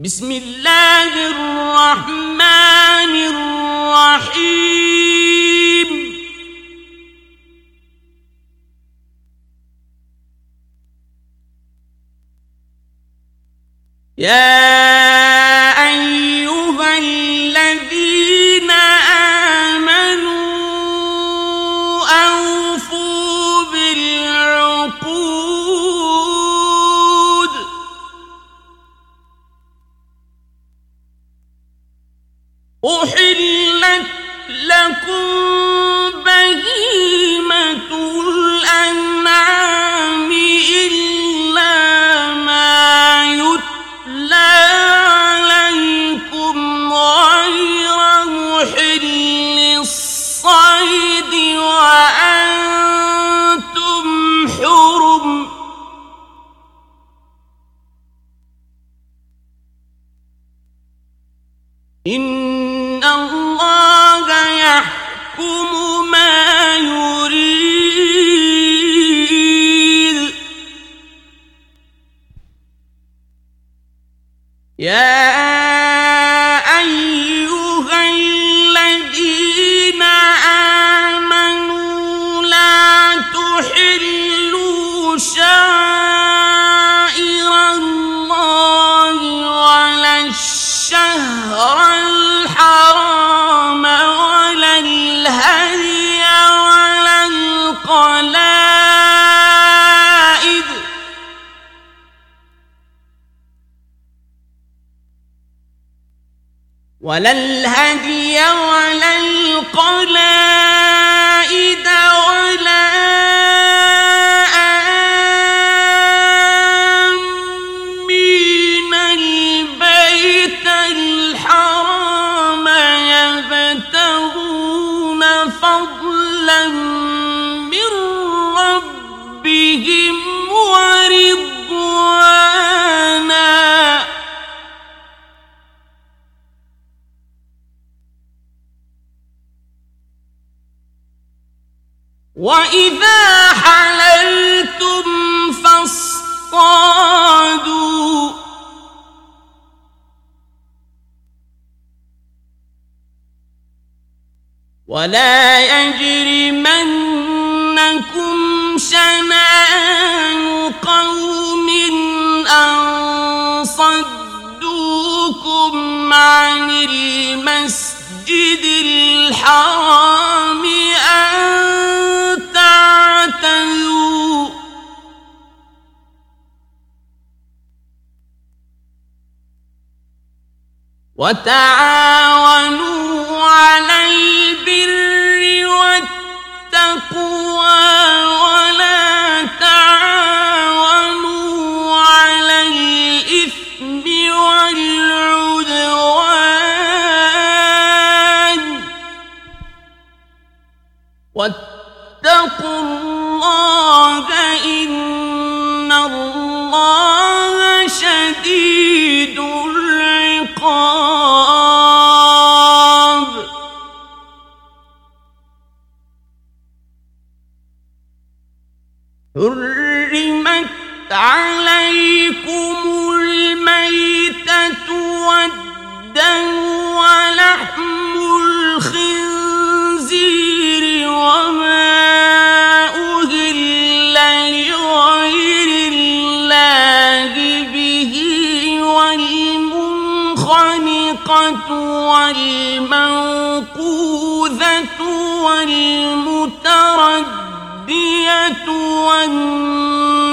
بسم اللہ الرحمن الرحیم یا ولا يجرمنكم شنآن قوم أن صدوكم عن المسجد الحرام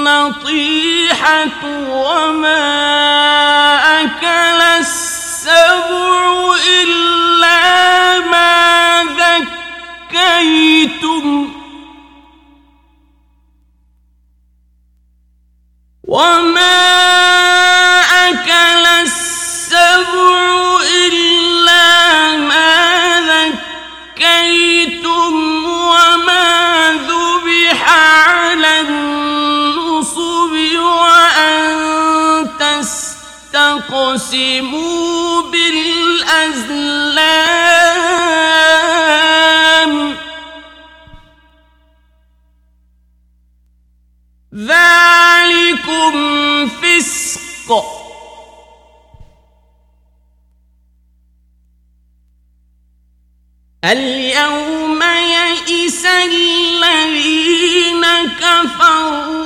والنطيحة وما أكل السبع إلا ما ذكيتم. وما أكل السبع فاعتصموا بالأزلام. ذلكم فسق. اليوم يئس الذين كفروا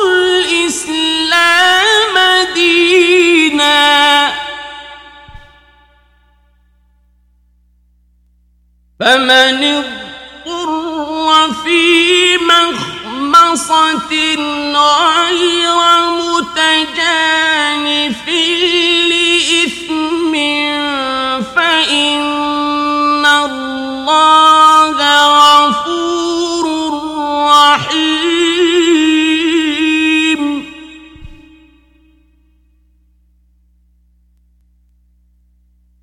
فمن اضطر في مخمصة غير متجانف لإثم فإن الله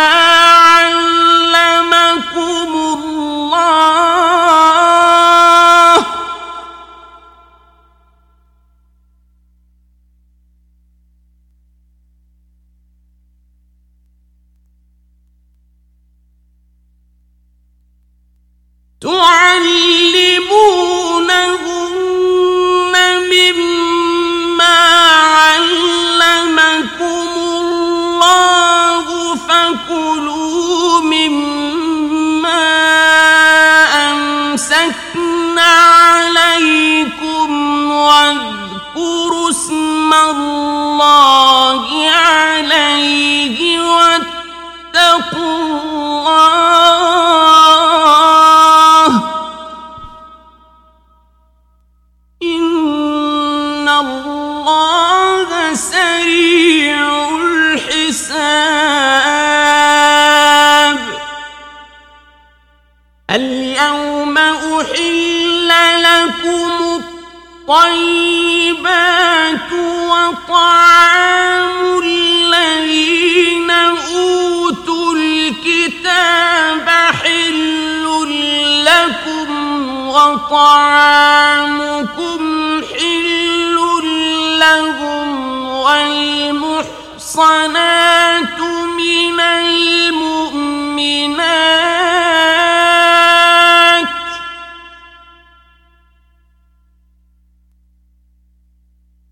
عن اسم الله عليه واتقوا الله إن الله سريع الحساب اليوم أحل لكم الطيبات وطعام الذين أوتوا الكتاب حل لكم وطعامكم حل لهم والمحصنات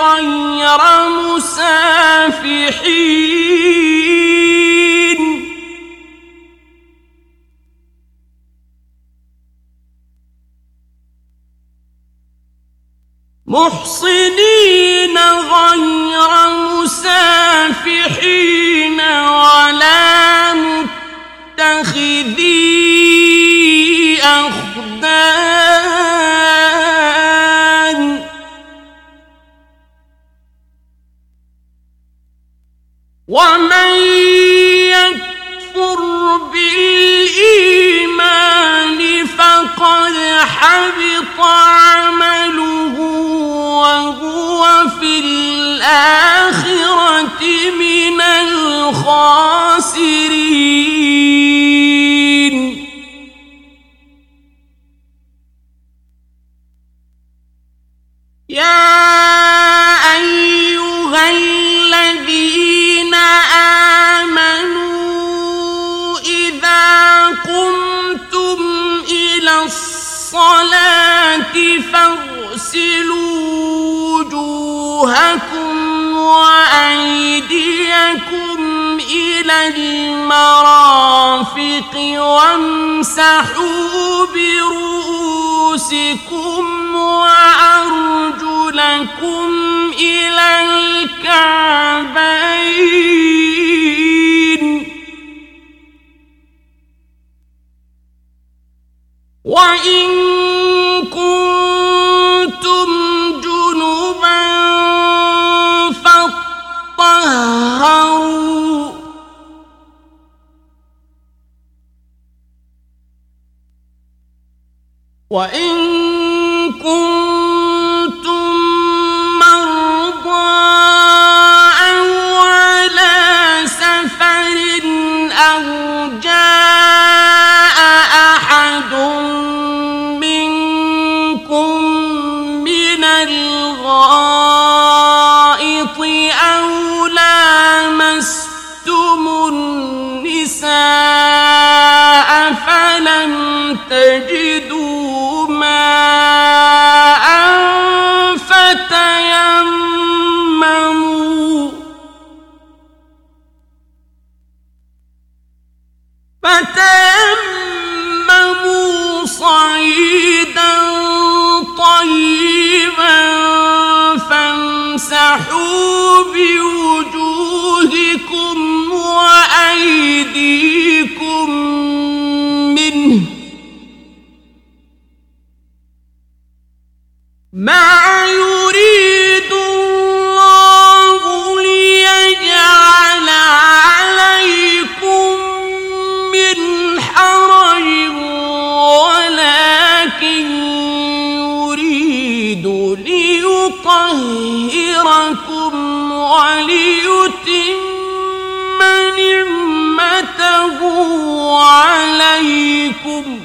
غير مسافحين. محصنين غير مسافحين ولا قد حبط عمله وهو في الآخرة من الخاسرين وأيديكم إلى المرافق وامسحوا برؤوسكم وأرجلكم إلى الكعبين وإن وَإِن دے عليكم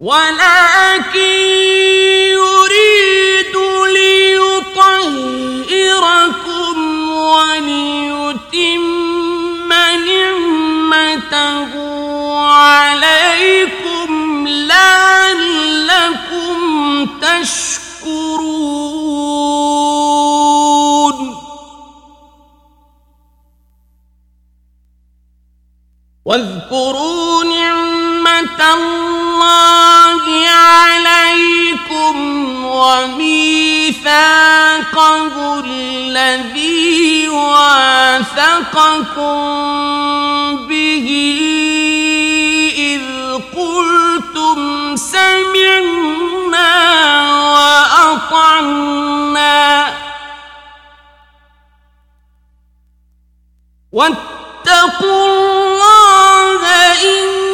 ولكن واذكروا نعمة الله عليكم وميثاقه الذي واثقكم به إذ قلتم سمعنا وأطعنا. واتقوا وَإِن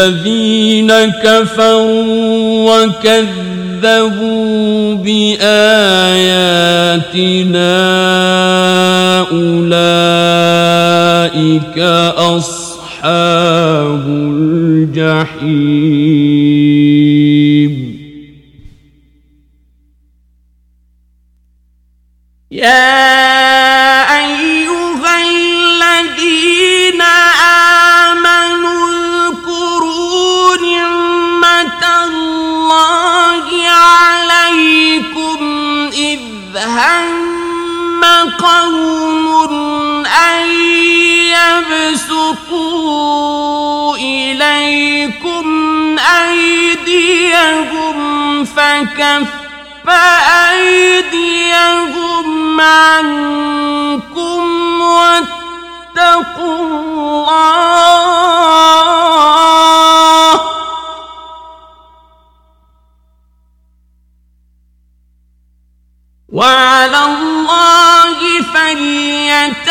والذين كفروا وكذبوا بآياتنا أولئك أصحاب الجحيم فكف فأيديهم عنكم واتقوا الله. وعلى الله فليتوكل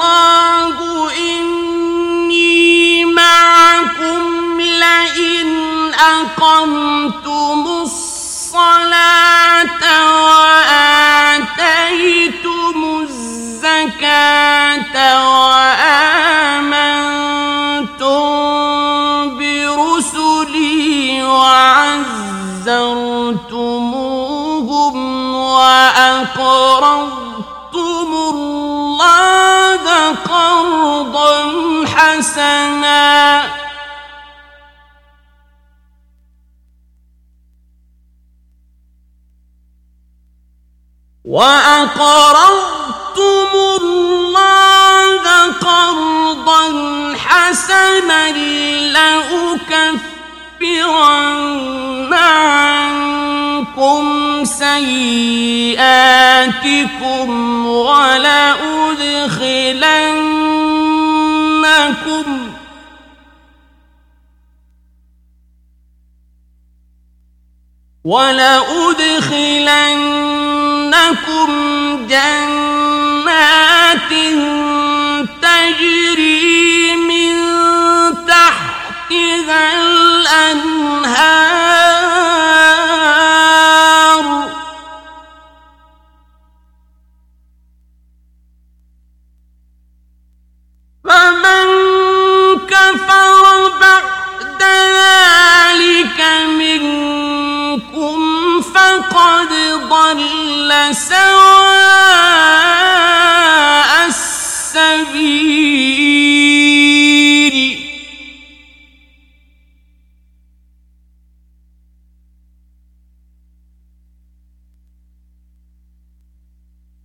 لئن أقمتم الصلاة وآتيتم الزكاة وآمنتم برسلي وعزرتموهم وأقرضتم الله قرضا حسنا وأقرضتم الله قرضا حسنا لأكفرن عنكم سيئاتكم ولأدخلنكم ولأدخلنكم جنات تجري من تحتها الأنهار فمن كفر بعد ذلك فقد ضل سواء السبيل.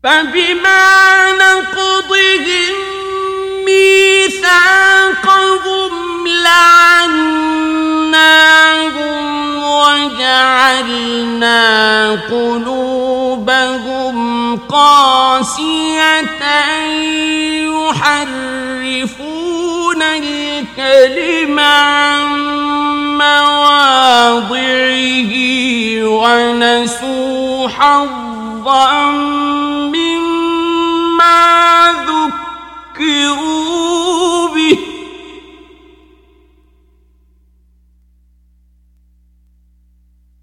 فبما نقضهم ميثاقهم لعناهم وجعلنا قلوبهم قاسية يحرفون الكلم عن مواضعه ونسوا حظا مما ذكروا.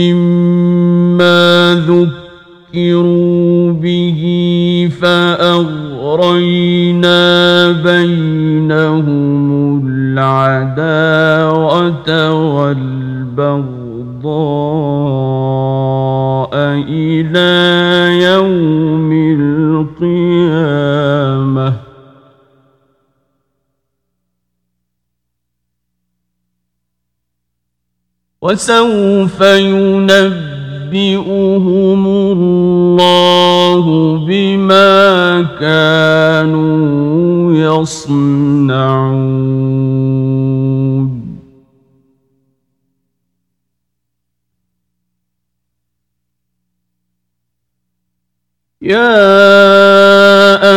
مما ذكروا به فأغرينا بينهم العداوة والبغضاء إلى يوم وسوف ينبئهم الله بما كانوا يصنعون. يا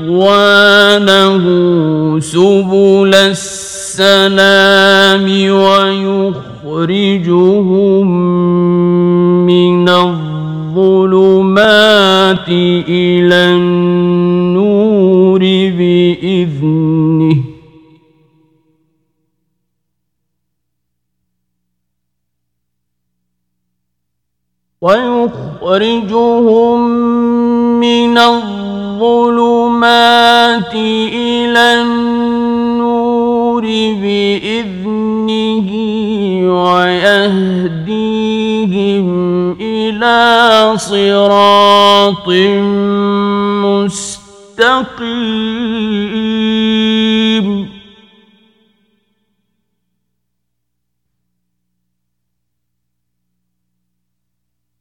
رضوانه سبل السلام ويخرجهم من الظلمات إلى النور بإذنه. ويخرجهم الظلمات إلى النور بإذنه ويهديهم إلى صراط مستقيم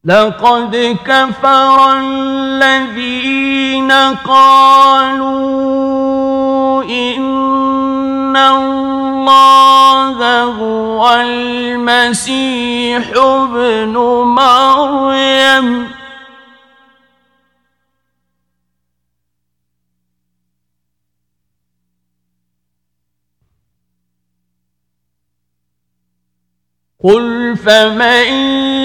لقد كفر الذين قالوا إن الله هو المسيح ابن مريم. قل فمن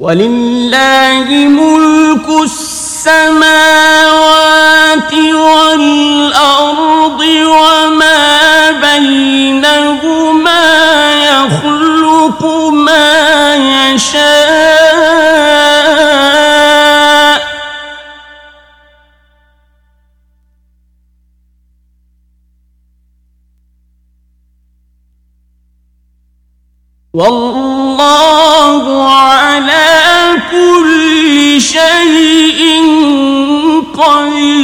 ولله ملك السماوات السماوات والأرض وما بينهما يخلق ما يشاء والله على كل شيء قدير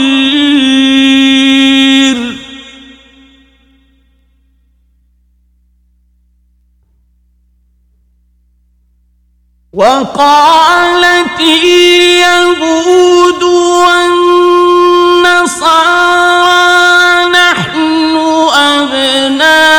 وقالت اليهود والنصارى نحن أبناء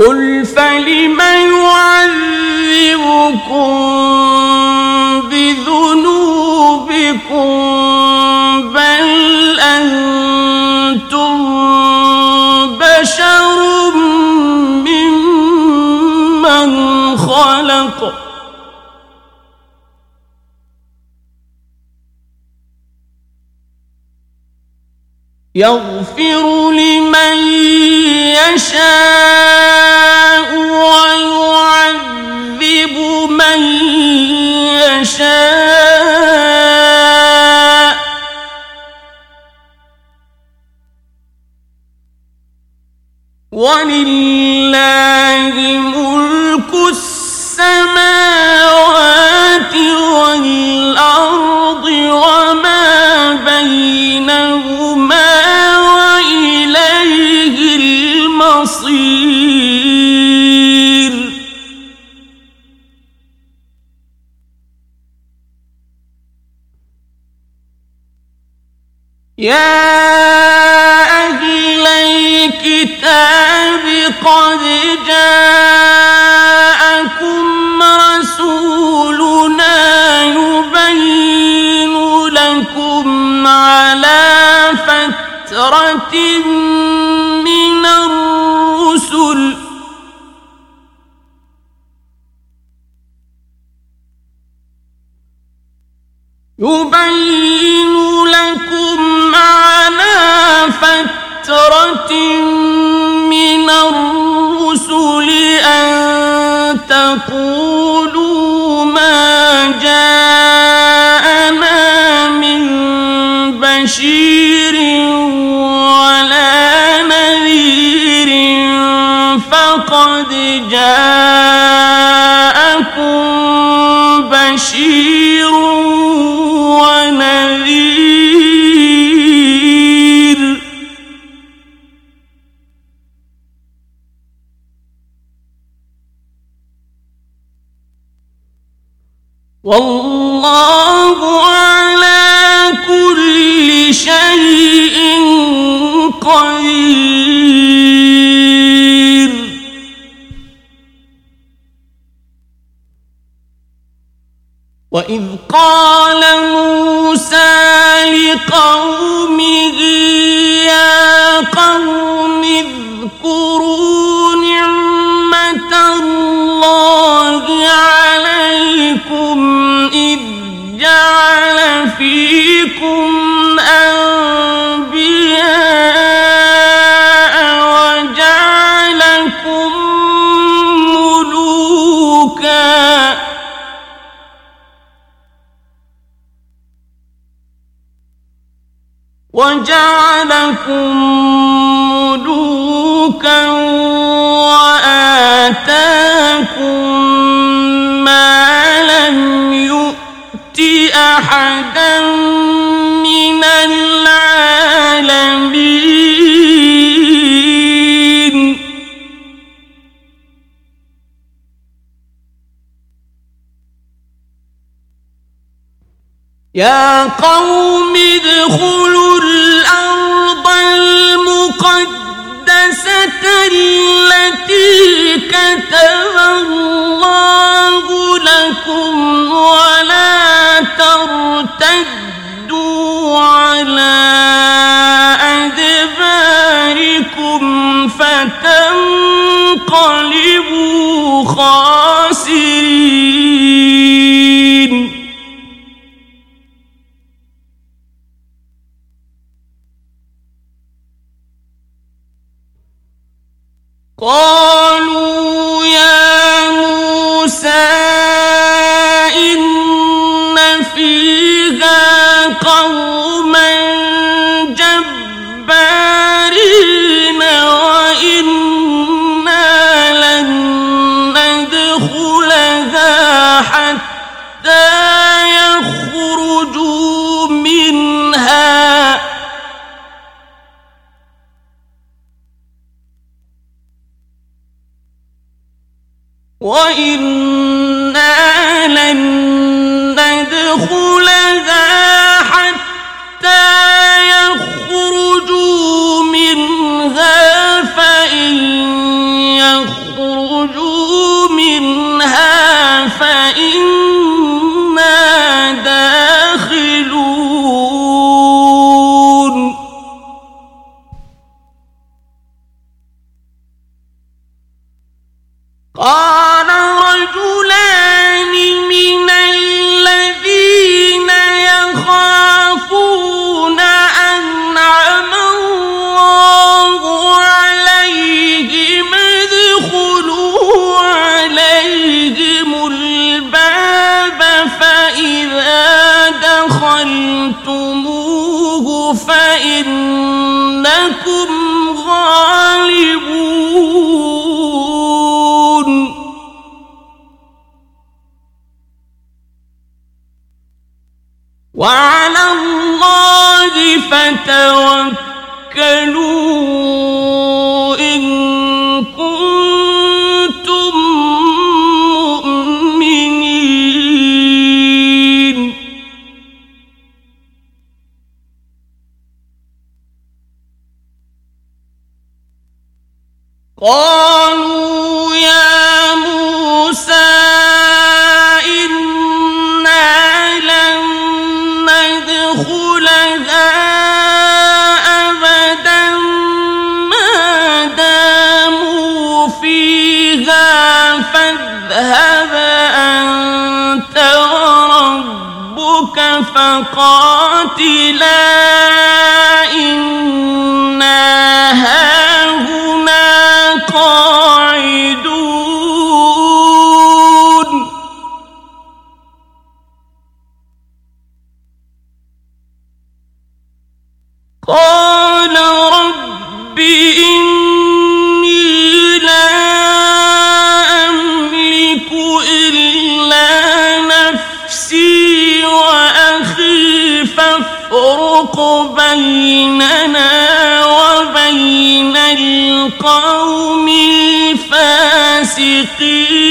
قل فلم يعذبكم بذنوبكم بل أنتم بشر ممن خلق يغفر لمن يشاء المصير يا أهل الكتاب قد جاءكم رسولنا يبين لكم على فترة من والله وجعلكم ملوكا وآتاكم ما لم يؤت أحدا من العالمين. يا قوم ادخلوا الأرض المقدسة التي كتب الله لكم ولا ترتدوا على کو وعلى الله فتوكلوا إن كنتم مؤمنين. قال ربك فقاتلا. بيننا وبين القوم الفاسقين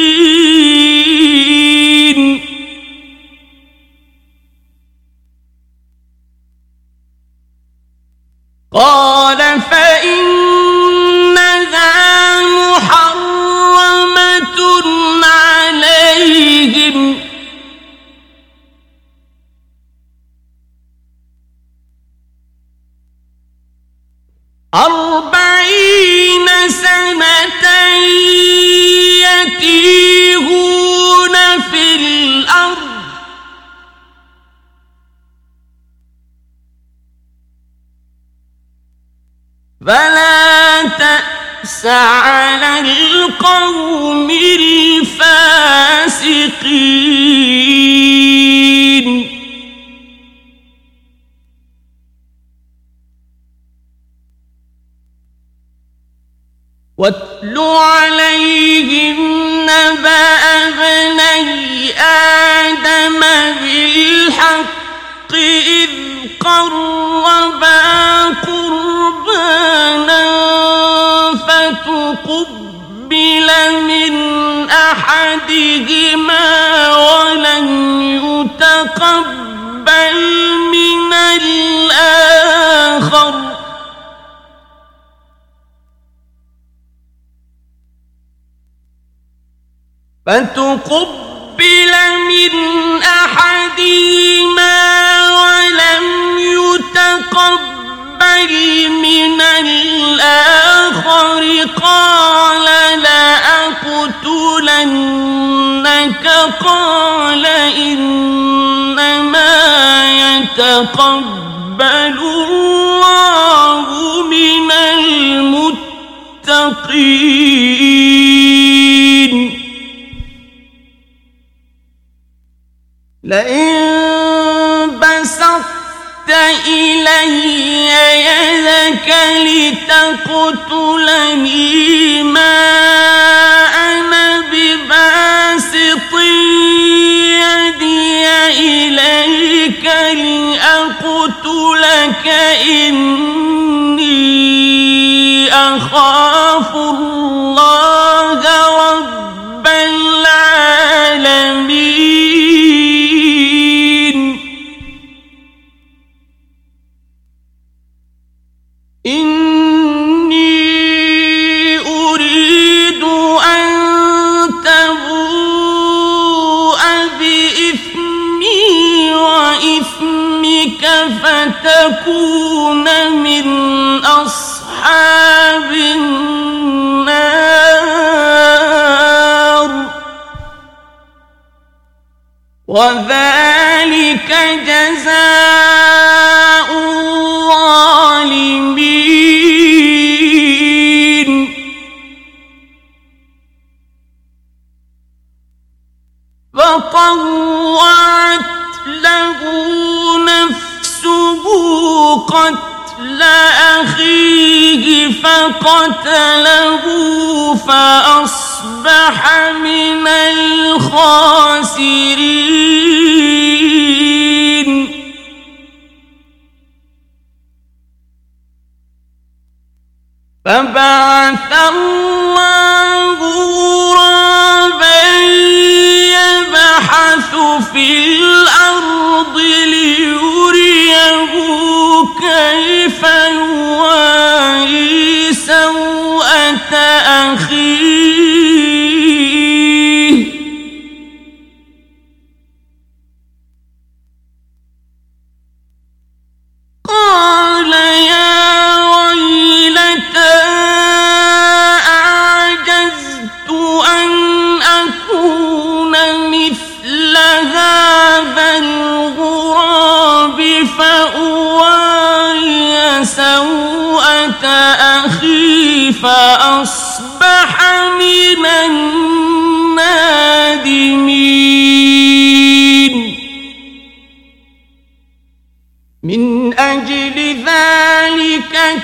تكون من أصحاب النار وذلك جزاء قتل أخيه فقتله فأصبح من الخاسرين. فبعث الله غرابا يبحث في الأرض ليريه كيف يواري سوءة أخيه؟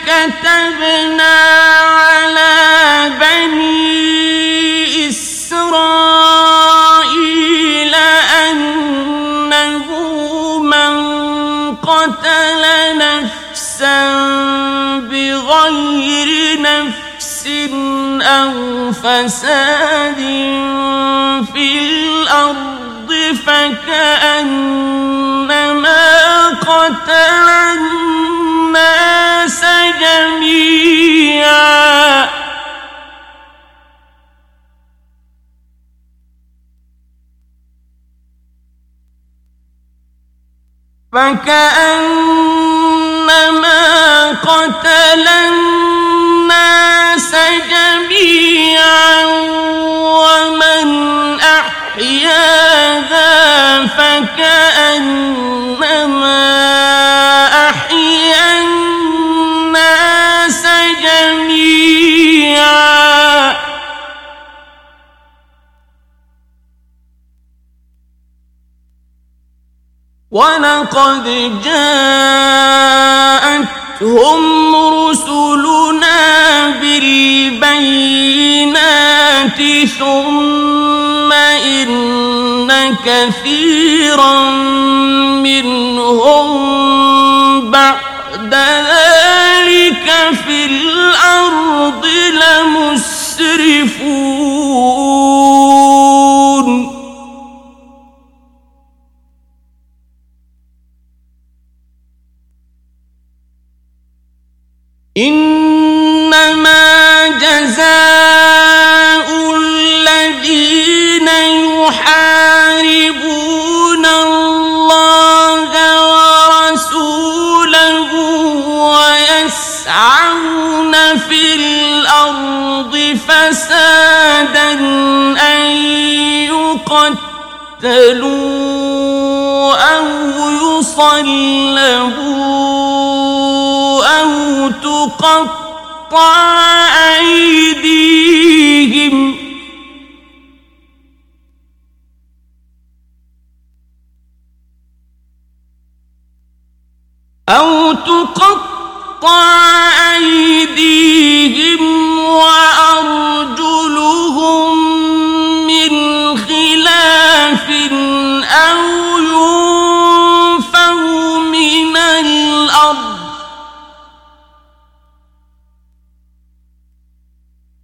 كتبنا على بني إسرائيل أنه من قتل نفسا بغير نفس أو فساد في الأرض فكأنما قتل الناس جميعا. فكأنما قتل الناس جميعا ومن أحياها فكأنما ولقد جاءتهم رسلنا بالبينات ثم إن كثيرا منهم بعد ذلك في الأرض لمسرفون يقتلوا أو أيديهم. أو تقطع أيديهم وأرجلهم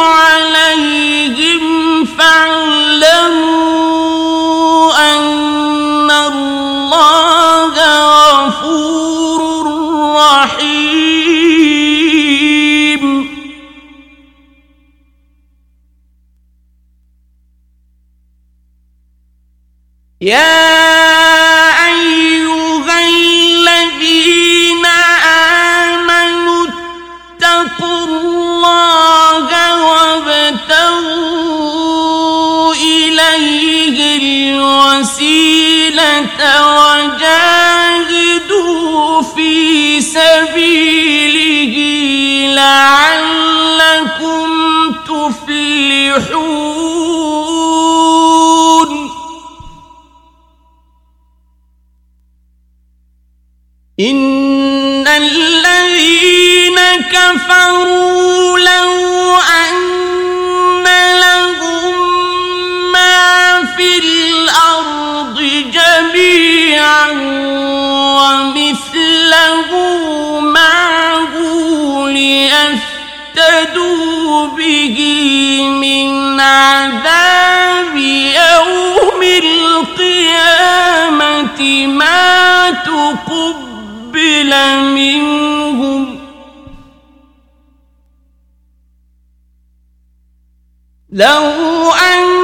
عليهم فاعلموا أن الله غفور رحيم. يا الوسيلة وجاهدوا في سبيله لعلكم تفلحون. إن الذين كفروا لو أن ومثله معه ليفتدوا به من عذاب يوم القيامة ما تقبل منهم لو أن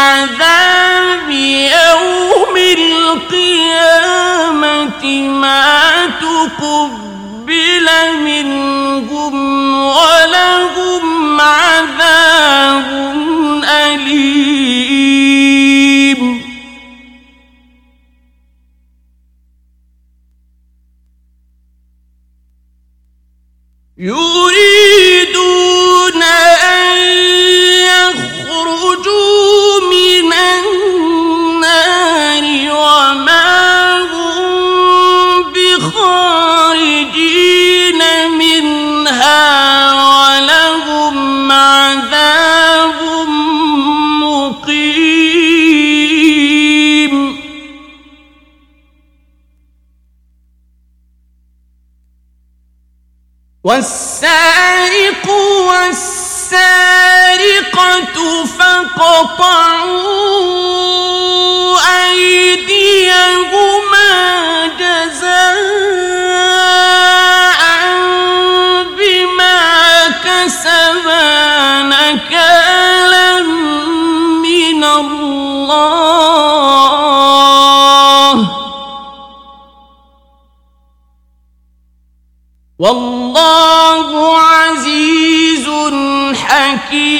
عذاب يوم القيامة ما تقبل منهم ولهم عذاب أليم. يريدون والسارق والسارقة فقطعوا أيديهما جزاء بما كسبا نكالا من الله. والله عزيز حكيم.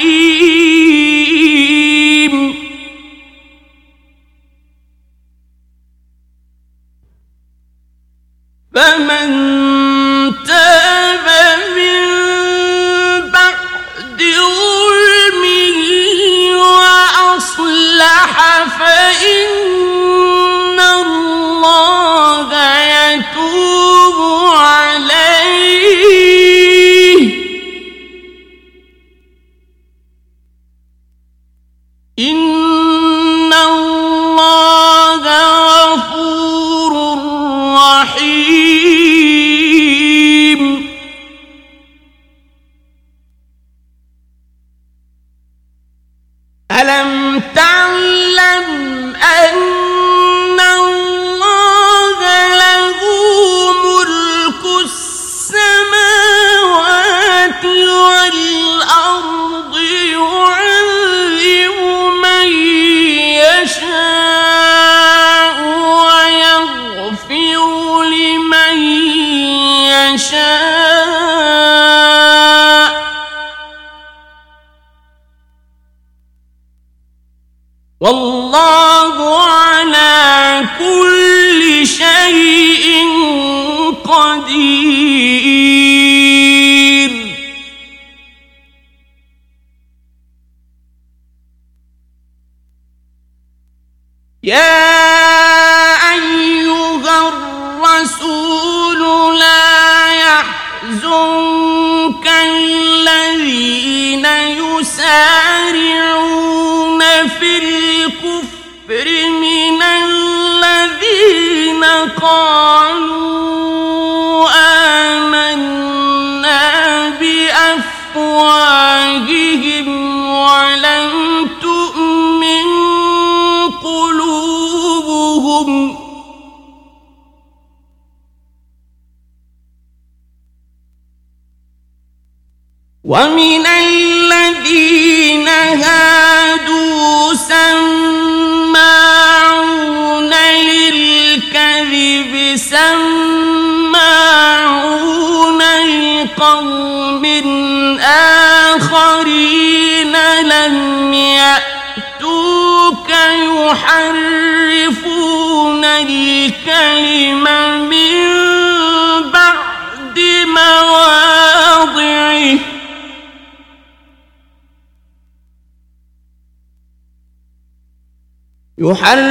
يحرم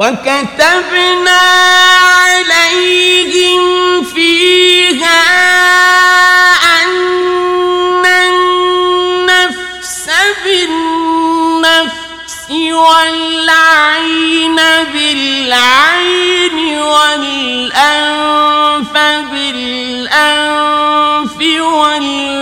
وكتبنا عليهم فيها أن النفس بالنفس والعين بالعين والأنف بالأنف والأذن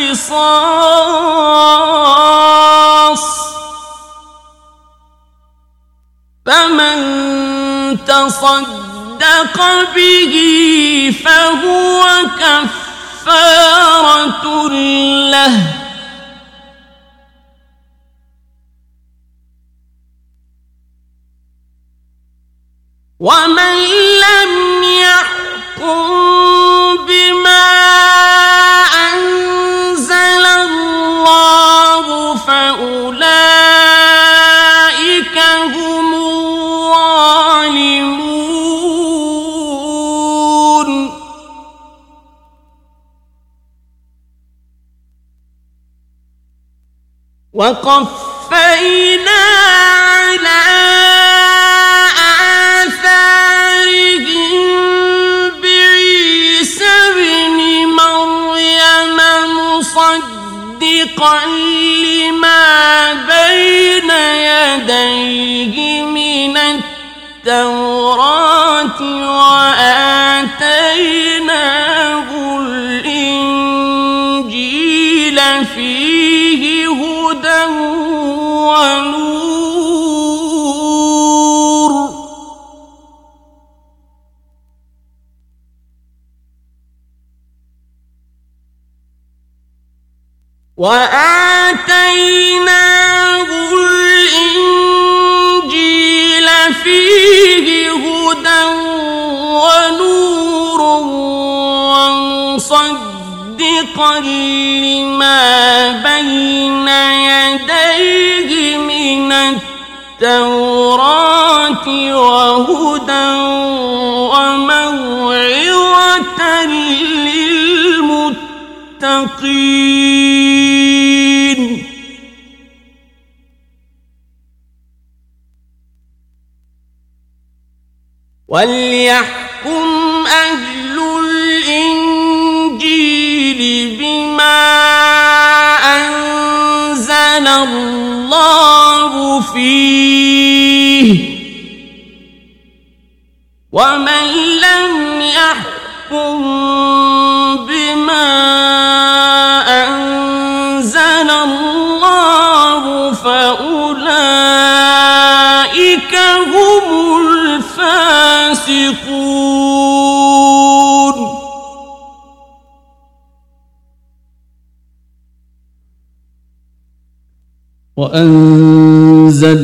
قصاص فمن تصدق به فهو كفارة له. ومن لم يحكم وقفينا على آثارهم بعيسى مريم مصدقا لما بين يديه من التوراة وآتيناه الإنجيل فيه هدى ونور ومصدقا لما بين يديه من التوراة وهدى وموعظة للمتقين المتقين. وليحكم أهل الإنجيل بما أنزل الله فيه ومن لم يحكم وأنزلنا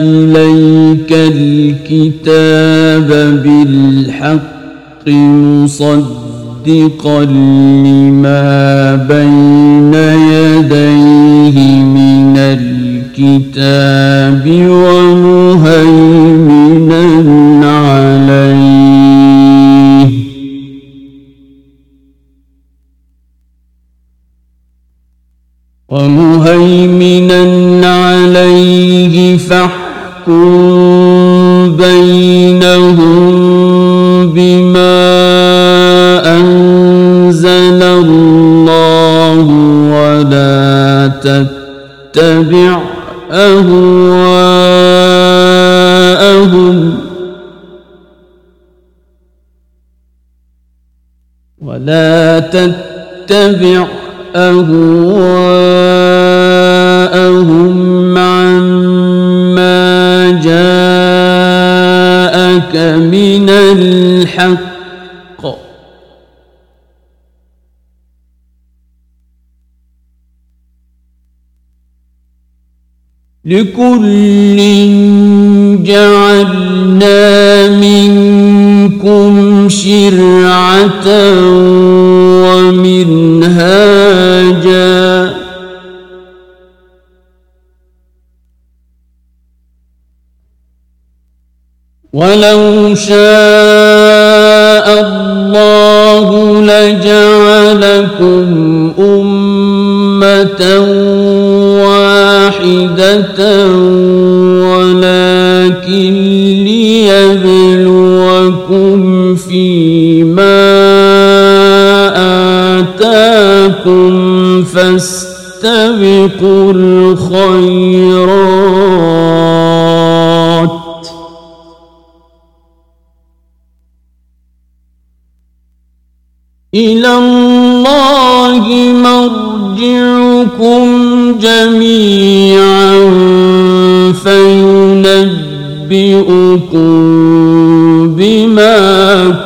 إليك الكتاب بالحق مصدقا لما بين يديه من الكتاب ومهيمنا فاحكم بينهم بما أنزل الله ولا تتبع أهواءهم لكل جعلنا منكم شرعة ومنهاجا. ولو شاء الله لجعلكم أمة فيما آتاكم فاستبقوا الخيرات إلى الله مرجعكم جميعا فينبئكم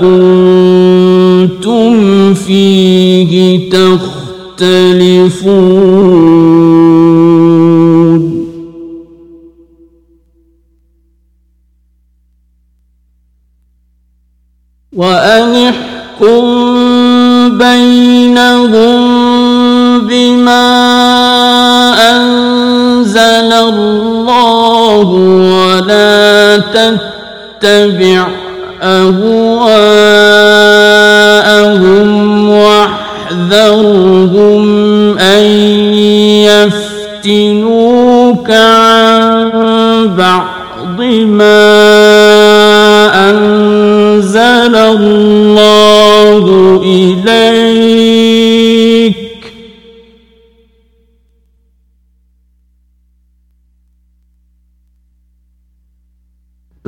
كنتم فيه تختلفون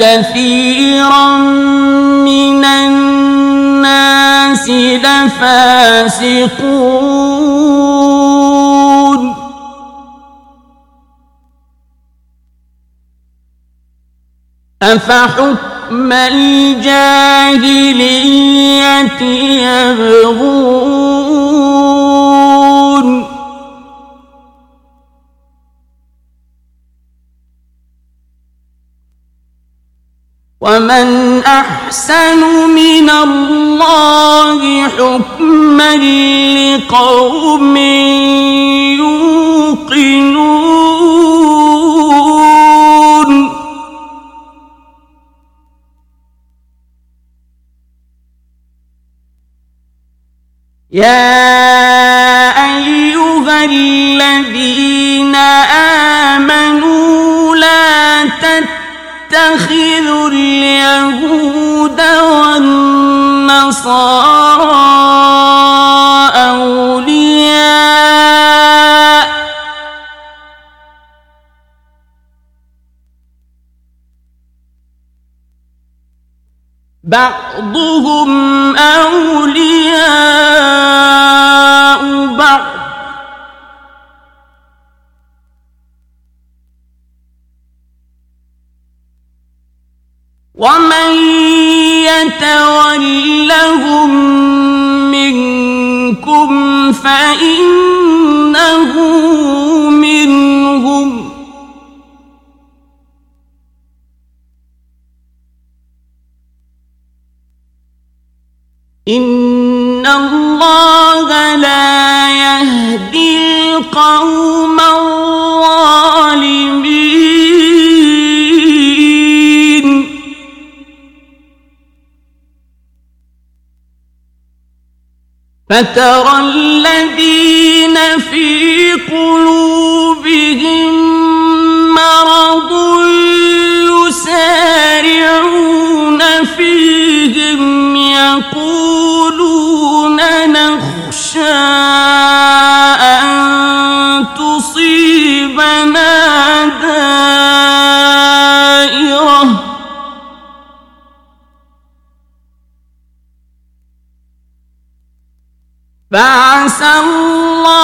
كثيرا من الناس لفاسقون. أفحكم الجاهلية يبغون ومن أحسن من الله حكما لقوم يوقنون يا أيها الذين آمنوا لا يتخذ اليهود والنصارى أولياء. بعضهم أولياء بعض. ومن يتولهم منكم فإنه منهم إن الله لا يهدي القوم الظالمين فترى الذين في قلوبهم باس اللہ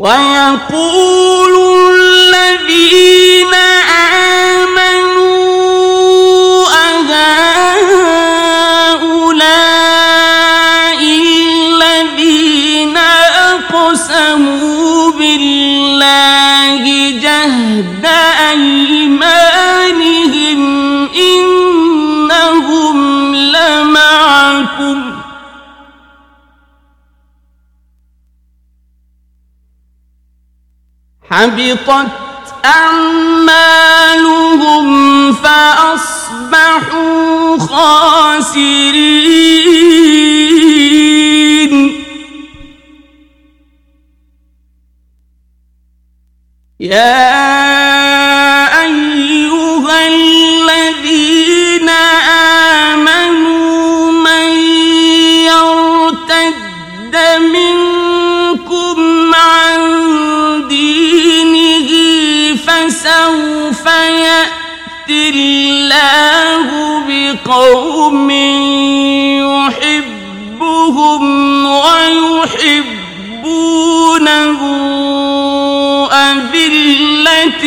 وَيَقُولُ حبطت أعمالهم فأصبحوا خاسرين. يا الله بقوم يحبهم ويحبونه أذلة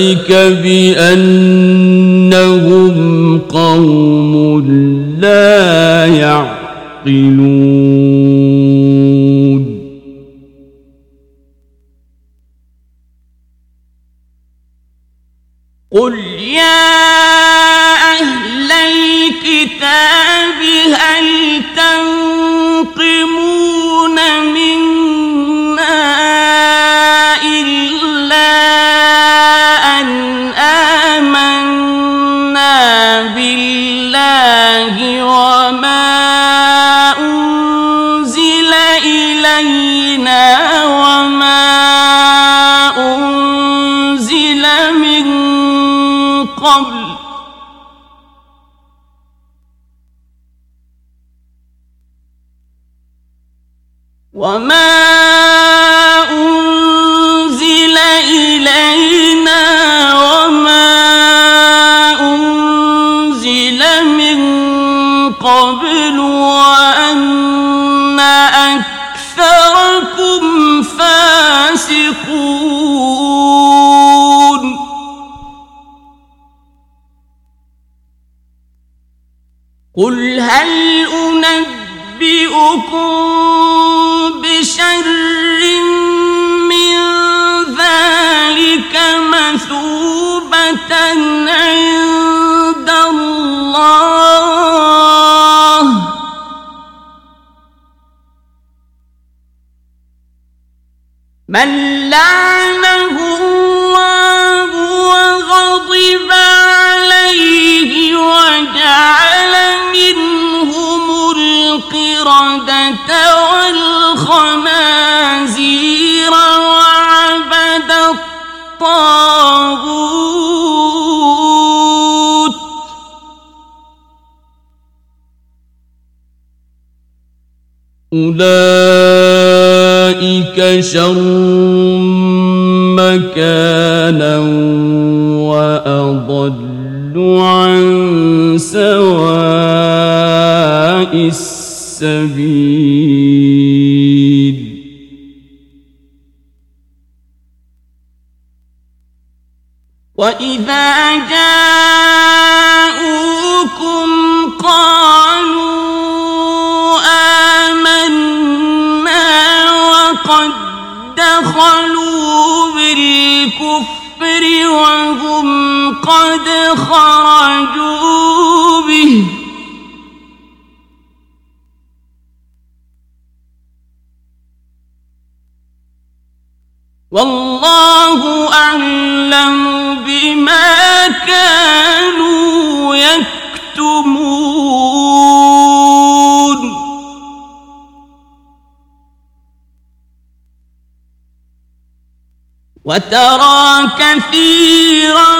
ذلك بأنهم قوم لا يعقلون شر وترى كثيرا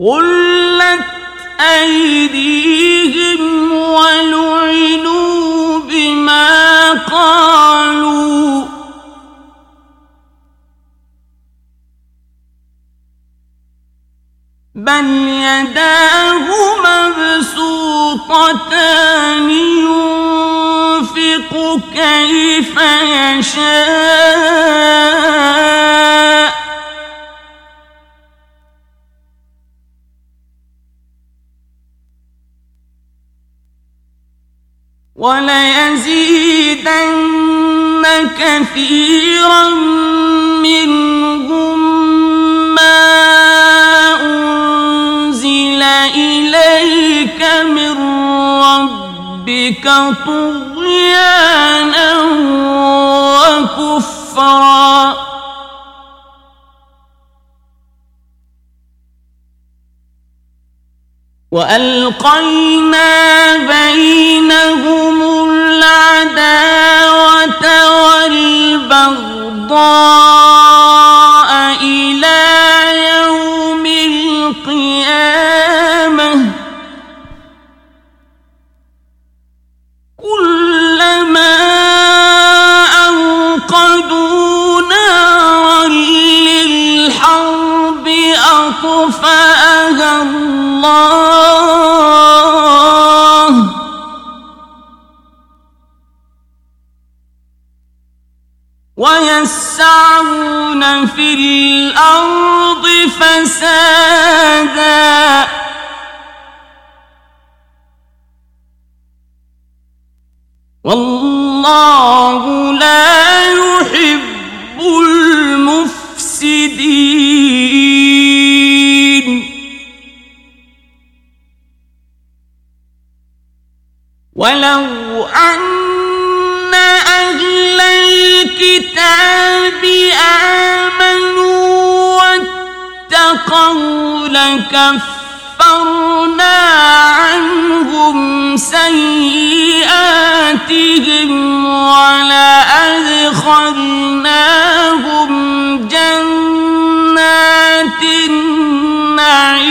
غلت أيديهم ولعنوا بما قالوا. بل يداه مبسوطتان ينفق كيف يشاء. وليزيدن كثيرا منهم ما أنزل إليك من ربك طغيانا وكفرا وألقينا بينهم العداوة والبغضاء إلى يوم القيامة كلما أوقدوا نارا للحرب أطفأها الله ويسعون في الأرض فسادا. والله لا يحب المفسدين. ولو أن الكتاب آمنوا واتقوا لكفرنا عنهم سيئاتهم ولأدخلناهم جنات النعيم.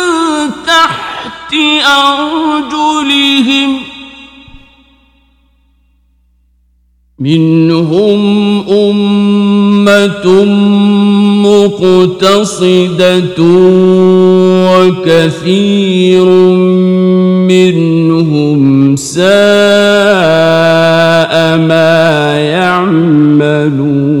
أرجلهم منهم أمة مقتصدة وكثير منهم ساء ما يعملون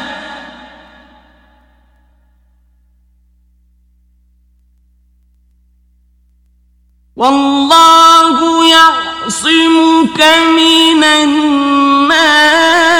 والله يعصمك من الناس.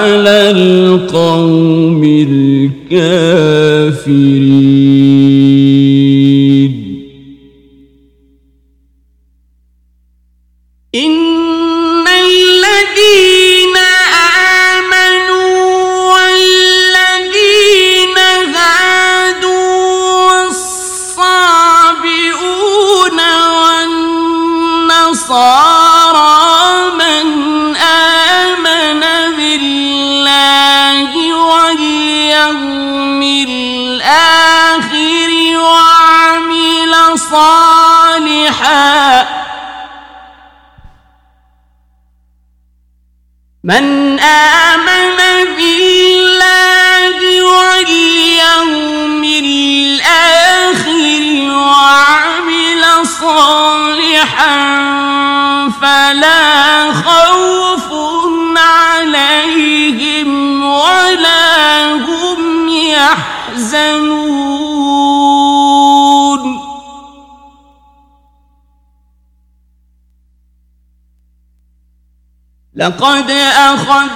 على القوم الكافرين لقد أخذ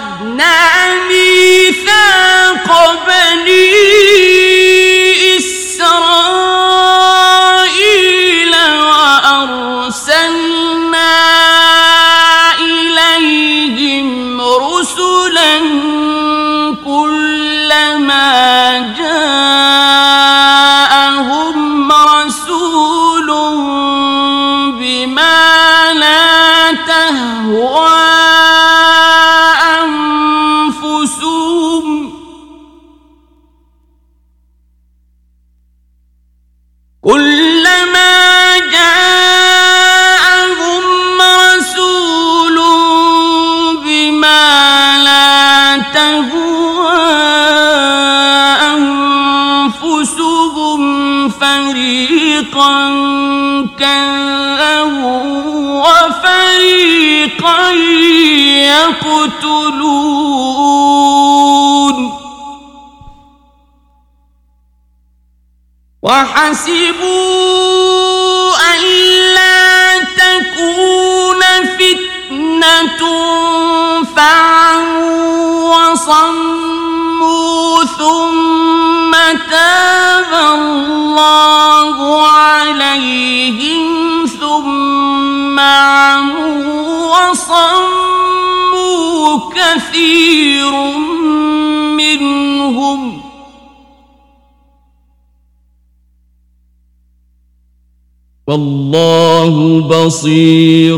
والله بصير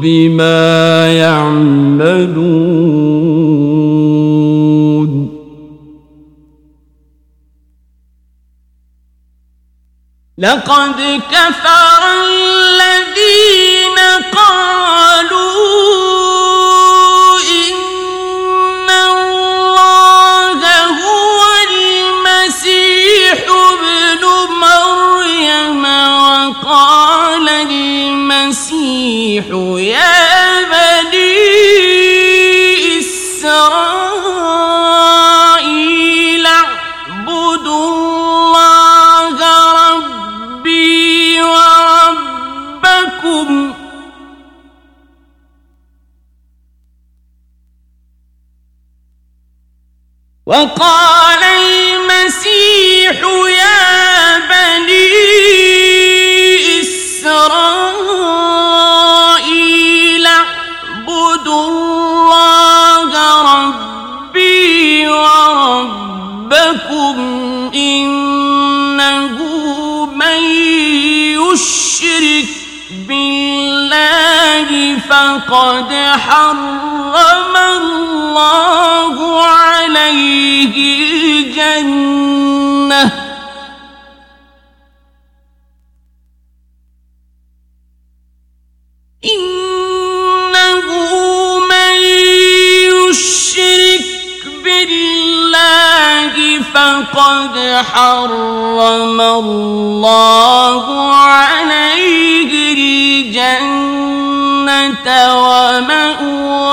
بما يعملون. لقد كفر المسيح يا بني إسرائيل اعبدوا الله ربي وربكم. وقال بالله فقد حرم الله عليه الجنة. إنه من يشرك بالله فقد حرم الله عليه الجنة. الجنة ومأواه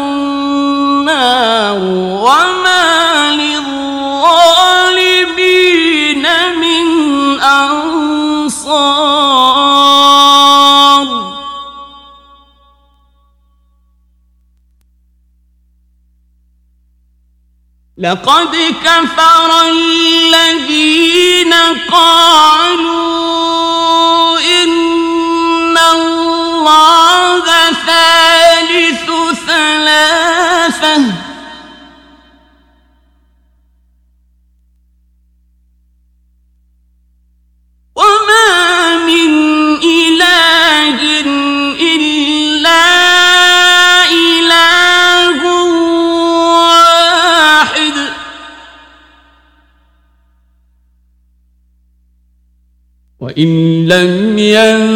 النار وما للظالمين من أنصار لقد كفر الذين قالوا إن الله ثالث ثلاثة. وما من إله إلا إله واحد. وإن لم ينفع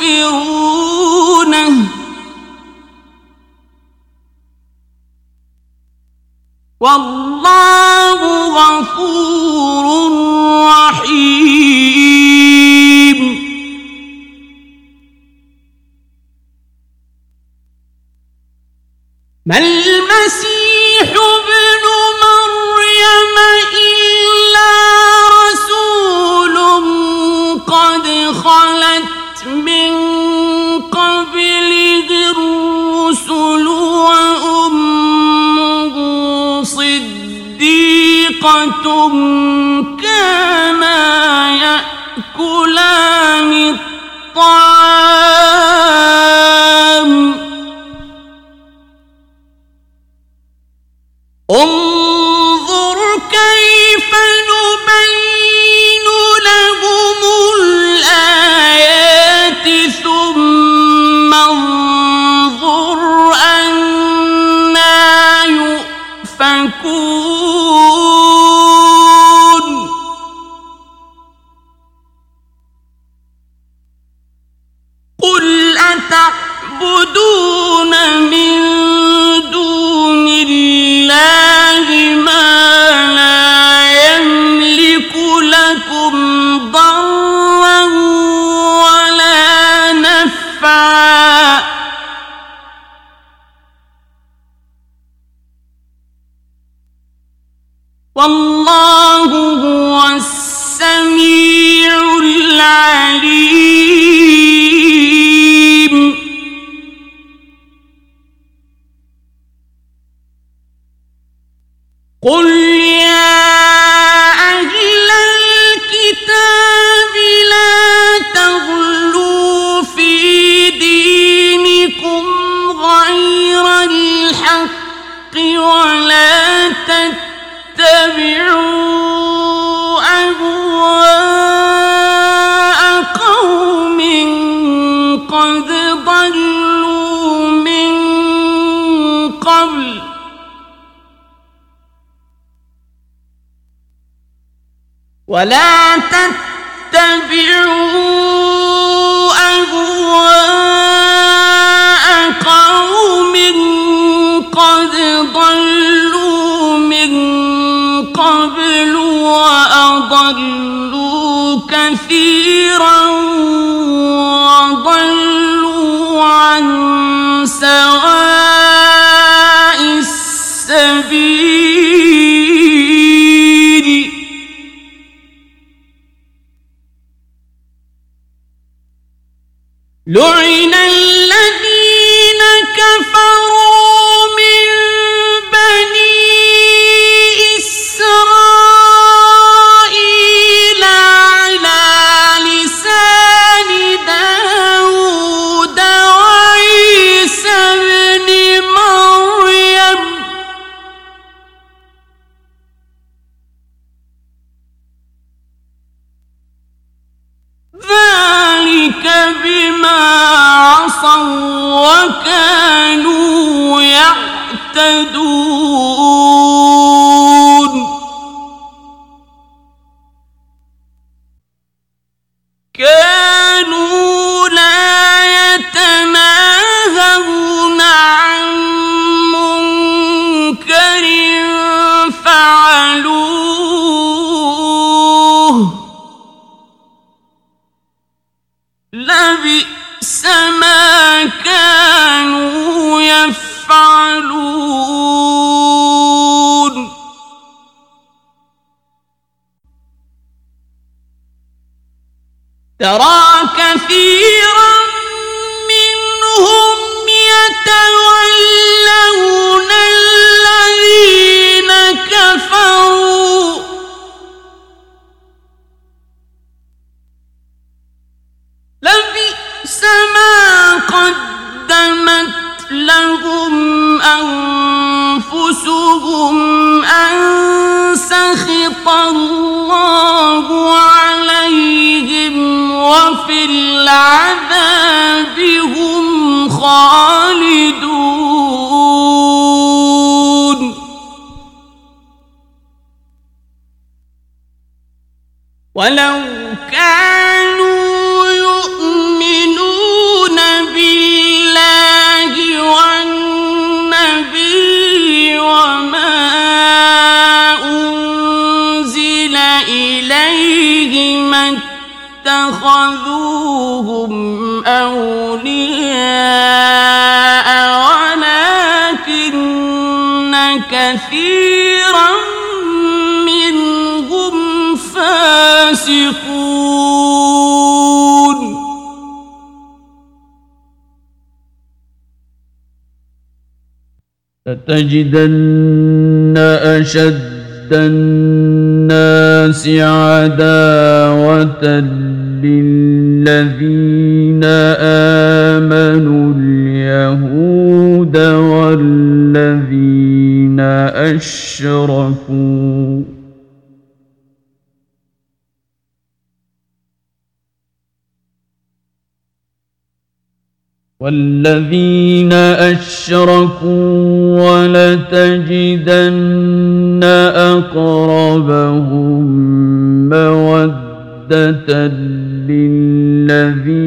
ويستغفرونه والله غفور رحيم. ما المسيح ابن مريم إلا رسول قد خلت من تم عذابهم خالدون. ولو كان أولياء ولكن كثيرا منهم فاسقون. لتجدن أشد الناس عداوة للذين اشركوا والذين أشركوا ولتجدن أقربهم مودة للذين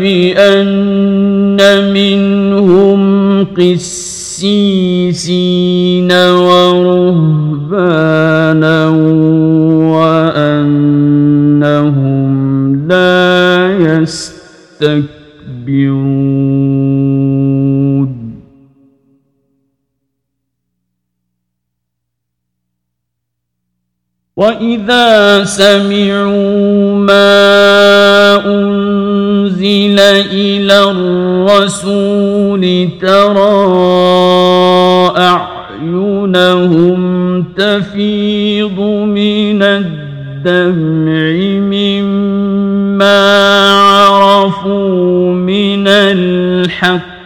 بأن منهم قسيسين ورهبانا وأنهم لا يستكبرون. وإذا سمعون أُنزِلَ إِلَى الرَّسُولِ تَرَى أَعْيُنَهُمْ تَفِيضُ مِنَ الدَّمْعِ مِمَّا عَرَفُوا مِنَ الْحَقِّ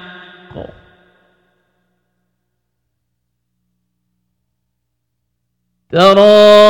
ترى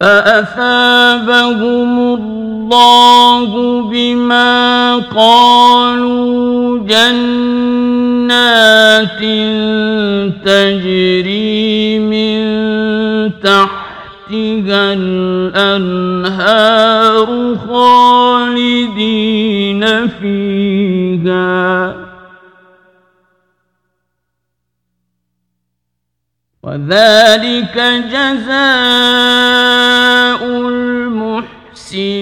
فأثابهم الله بما قالوا جنات تجري من تحتها الأنهار خالدين فيها وذلك جزاء المحسنين.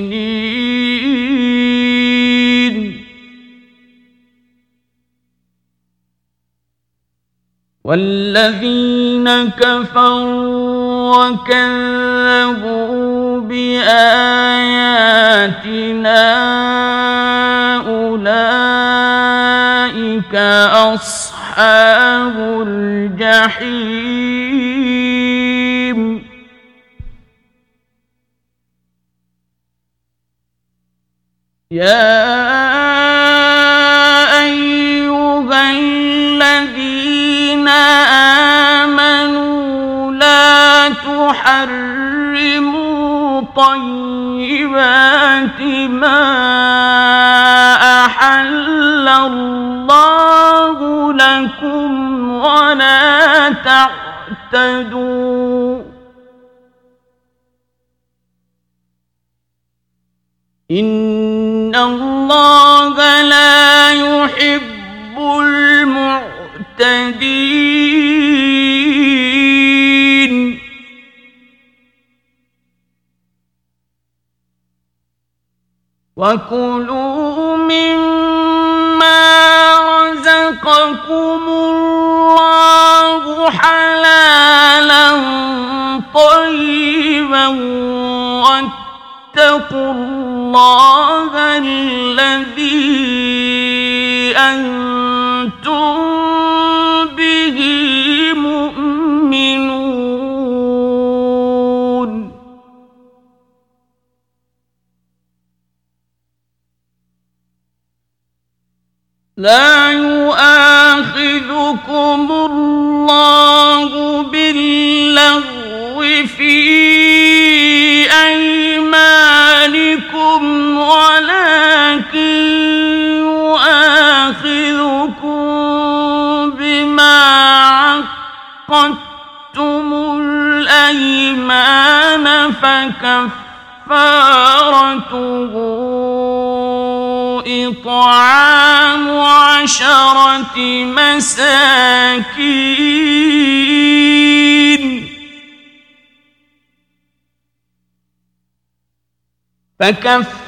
والذين كفروا وكذبوا بآياتنا أولئك أصحاب الجحيم. يا أيها الذين آمنوا لا تحرموا طيبات ما أحل الله لكم ولا تعتدوا إن الله لا يحب المعتدين وكلوا مما رزقكم الله حلالا طيبا واتقوا الله الذي أنتم به مؤمنون. لا الأيمان فكفارته إطعام عشرة مساكين. فكفارته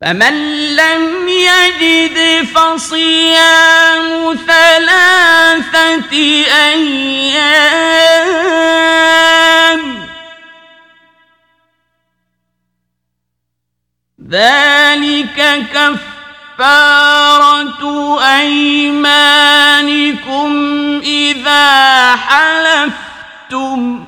فمن لم يجد فصيام ثلاثة أيام ذلك كفارة أيمانكم إذا حلفتم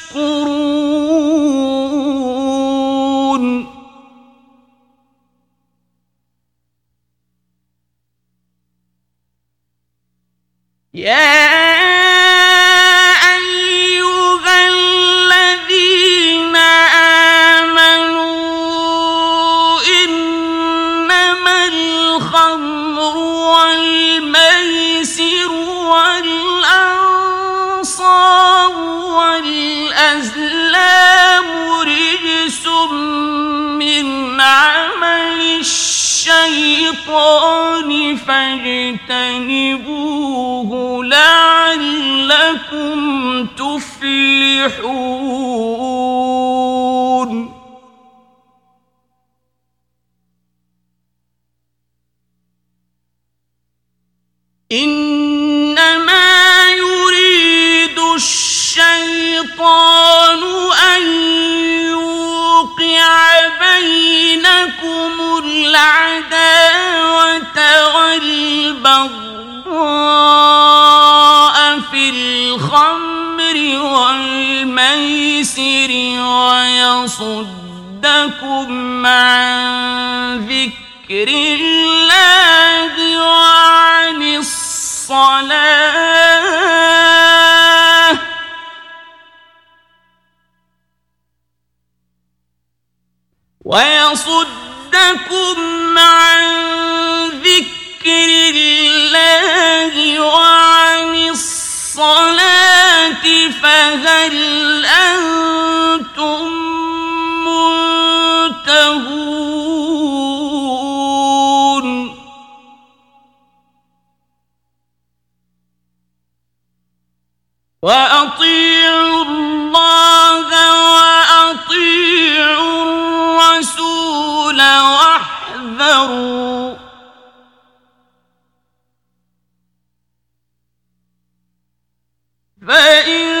يا لعلكم تفلحون. إنما يريد الشيطان أن يوقع بينكم العداوة والبغضاء. والميسر ويصدكم عن ذكر الله وعن الصلاة ويصد صدكم عن ذكر الله وعن الصلاة فهل أنتم منتهون؟ وأطيعوا الله وأطيعوا الرسول واحذروا. فإن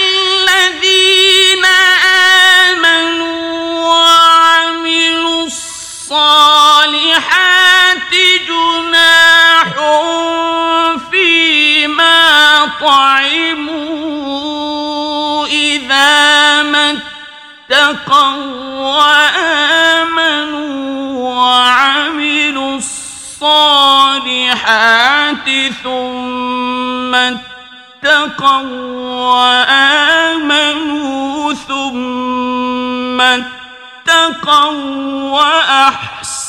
وآمنوا وعملوا الصالحات ثم اتقوا وآمنوا ثم اتقوا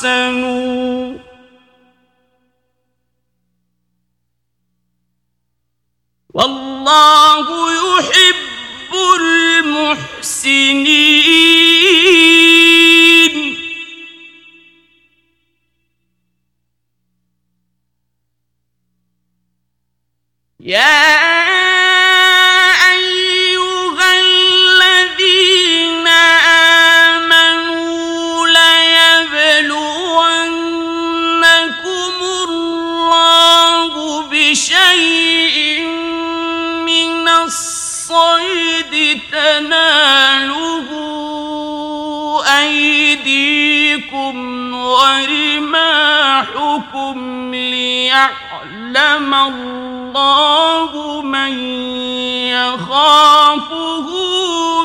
وأحسنوا والله يحب المحسنين يا الصيد تناله أيديكم ورماحكم ليعلم الله من يخافه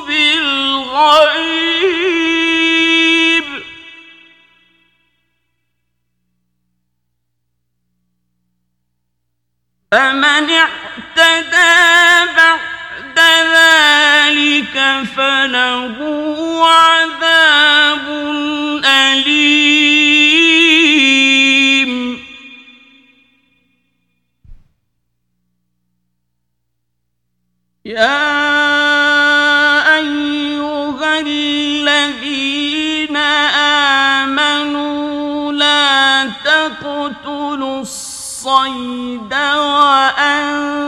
بالغيب. فمن اعتدى بعد ذلك فله عذاب أليم يا أيها الذين آمنوا لا تقتلوا الصيد وأنتم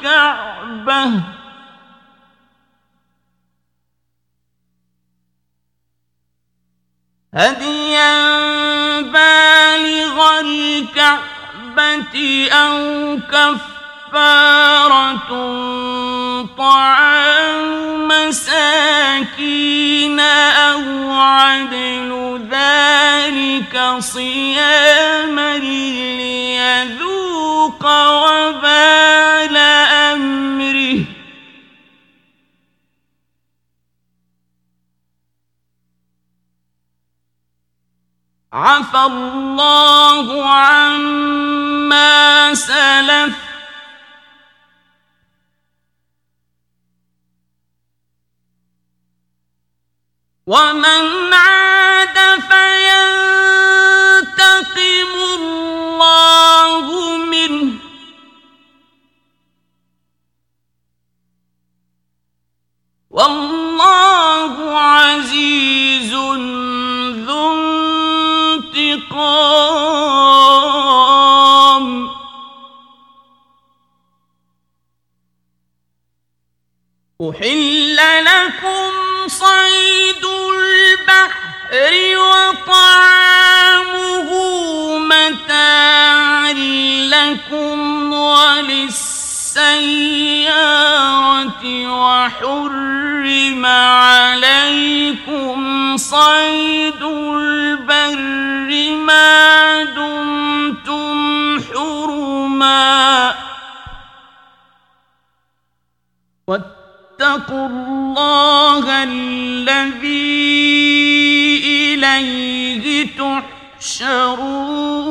الكعبة. هديا بالغ الكعبة أو كفارة طعام مساكين أو عدل ذلك صياما ليذوق وبال أمره عفى الله عما سلف۔ ومن عاد فينتقم والله عزيز ذو انتقام. أحل لكم صيد البحر وطعامه متاعا لكم وللسيارة وحرم عليكم صيد البر ما دمتم حرما واتقوا الله الذي إليه تحشرون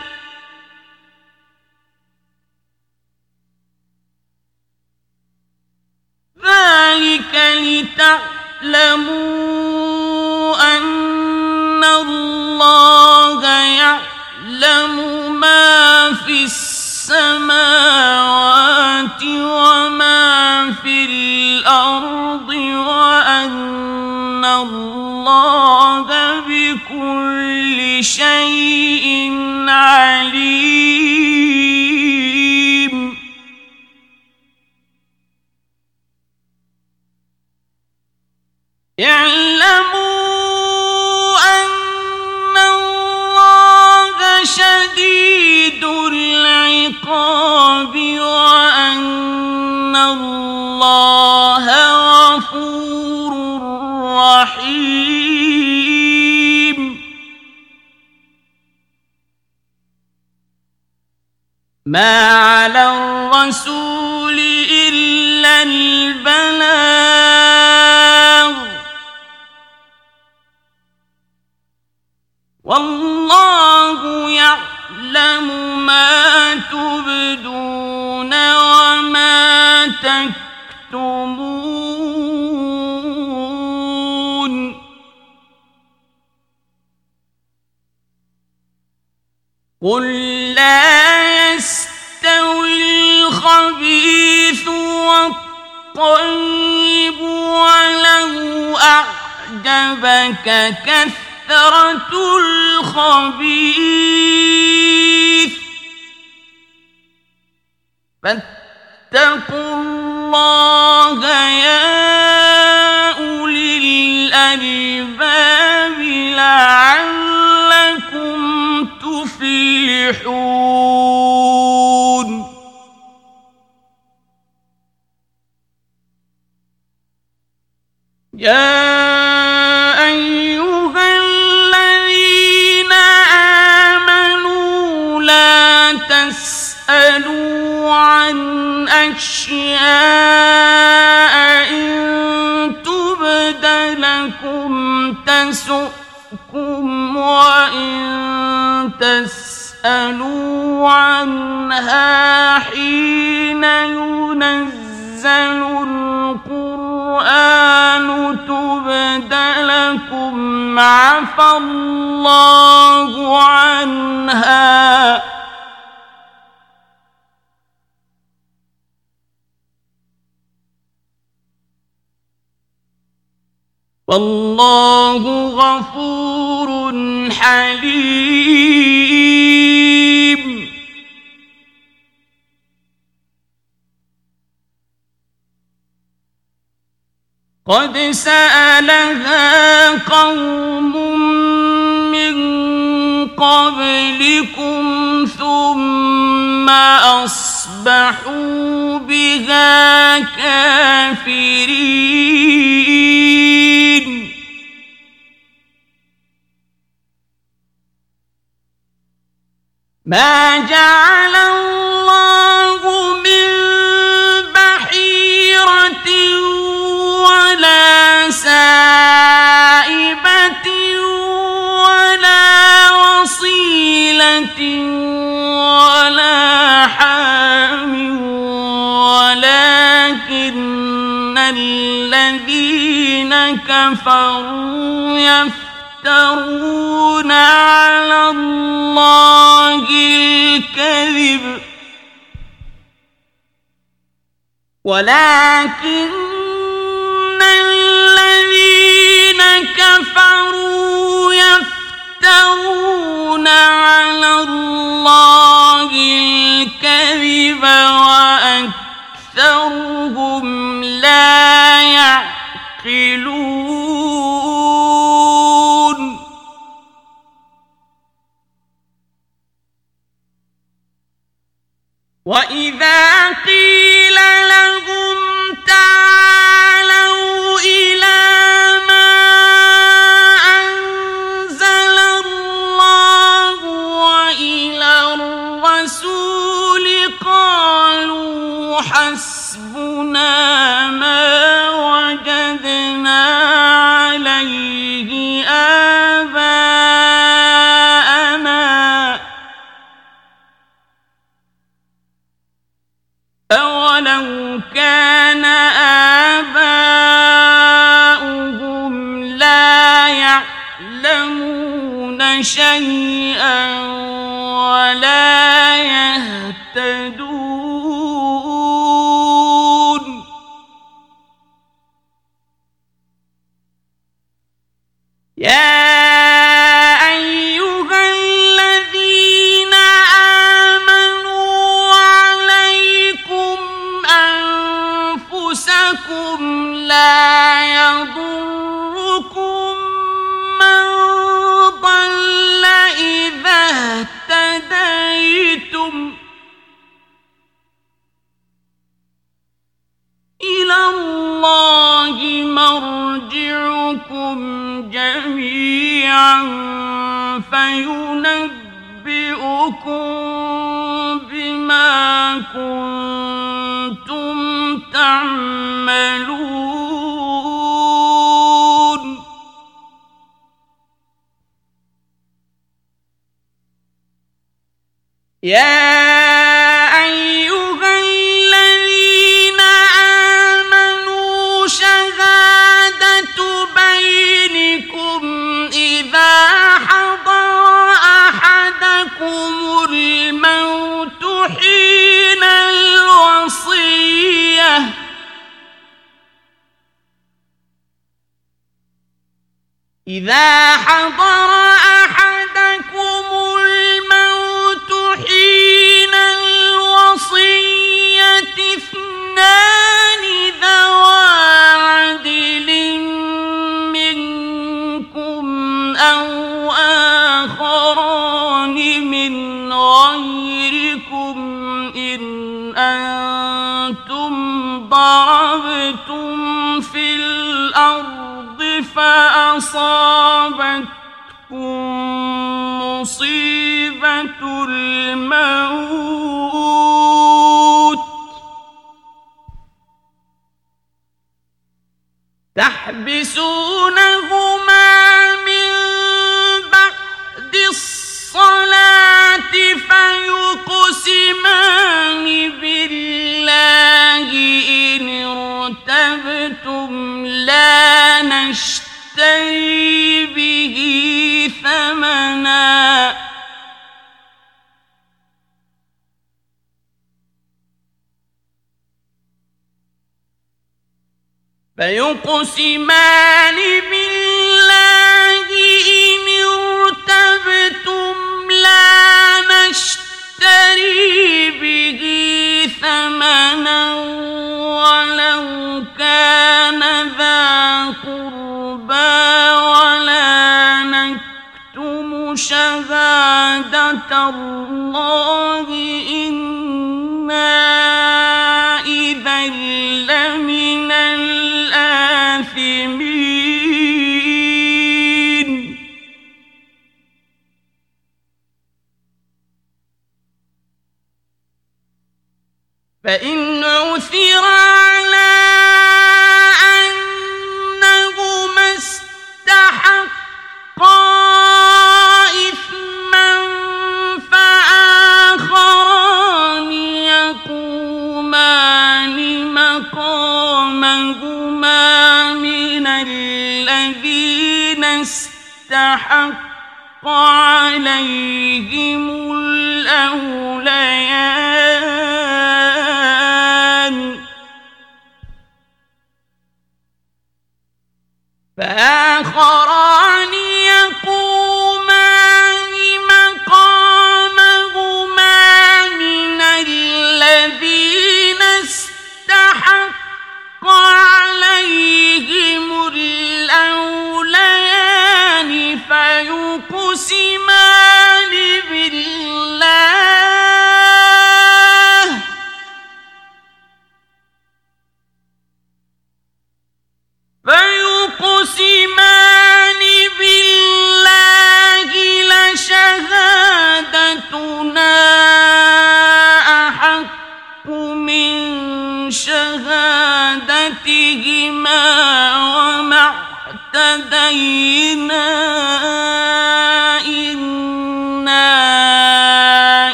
لتعلموا أن الله يعلم ما في السماوات وما في الأرض وأن الله بكل شيء عليم ما على الرسول إلا البلاغ والله يعلم ما تبدون وما تكتمون قل لا الخبيث والطيب ولو أعجبك كثرة الخبيث فاتقوا الله يا أولي الألباب لعلكم تفلحون تسؤكم وإن تسألوا عنها حين ينزل القرآن تبد لكم عفى الله عنها. والله غفور حليم. قد سألها قوم من قبلكم ثم أصبحوا بها كافرين. ما جعل الله ولا حام ولكن الذين كفروا يفترون على الله الكذب. ولكن الذين كفروا يفترون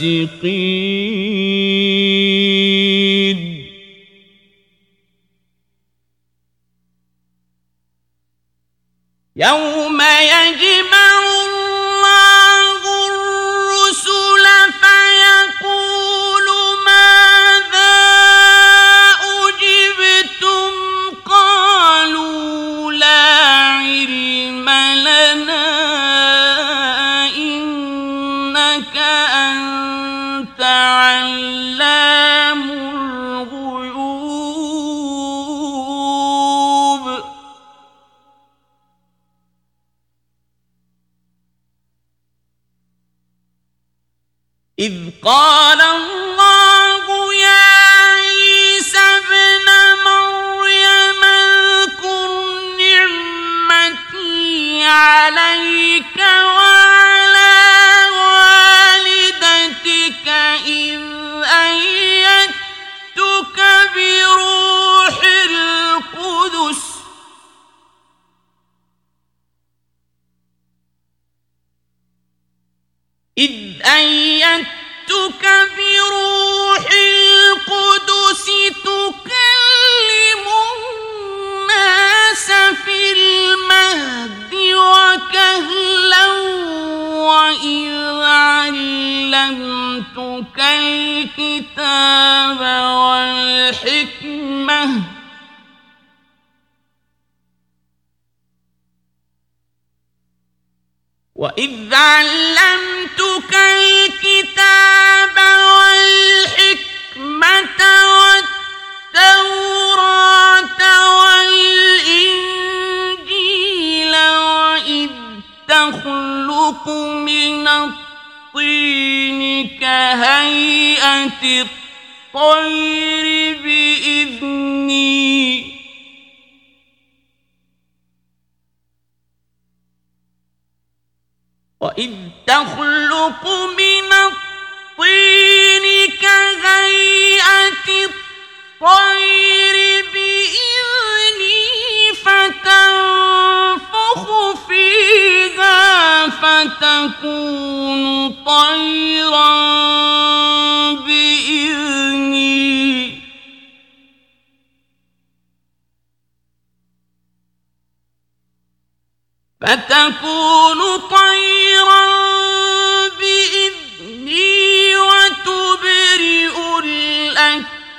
الفاسقين في المهد وكهلا وإذ علمتك الكتاب والحكمة. وَإِذْ عَلَّمْتُكَ تَخْلُقُ مِنَ الطِّينِ كَهَيْئَةِ الطَّيْرِ بِإِذْنِي. وَإِذْ تَخْلُقُ مِنَ الطِّينِ كَهَيْئَةِ الطَّيْرِ بِإِذْنِي فَتَنفُخُ فِيهَا فَتَكُونُ طَيْرًا بِإِذْنِي فتكون طيرا بإذني وتبرئ الأكمه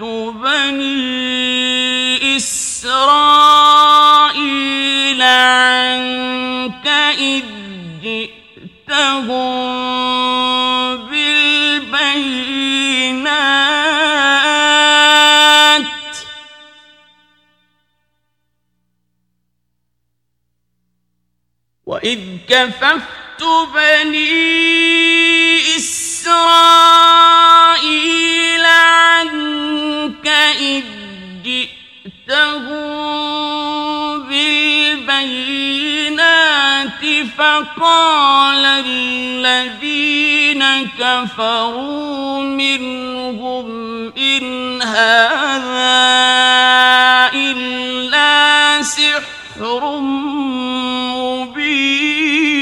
بَنِي إِسْرَائِيلَ عَنكَ إِذْ جِئْتَهُم بِالْبَيِّنَاتِ. وَإِذْ كَفَفْتُ بَنِي إِسْرَائِيلَ عَنكَ إِذْ جِئْتَهُم بِالْبَيِّنَاتِ فَقَالَ الَّذِينَ كَفَرُوا مِنْهُمْ إِنْ هَٰذَا إِلَّا سِحْرٌ مبين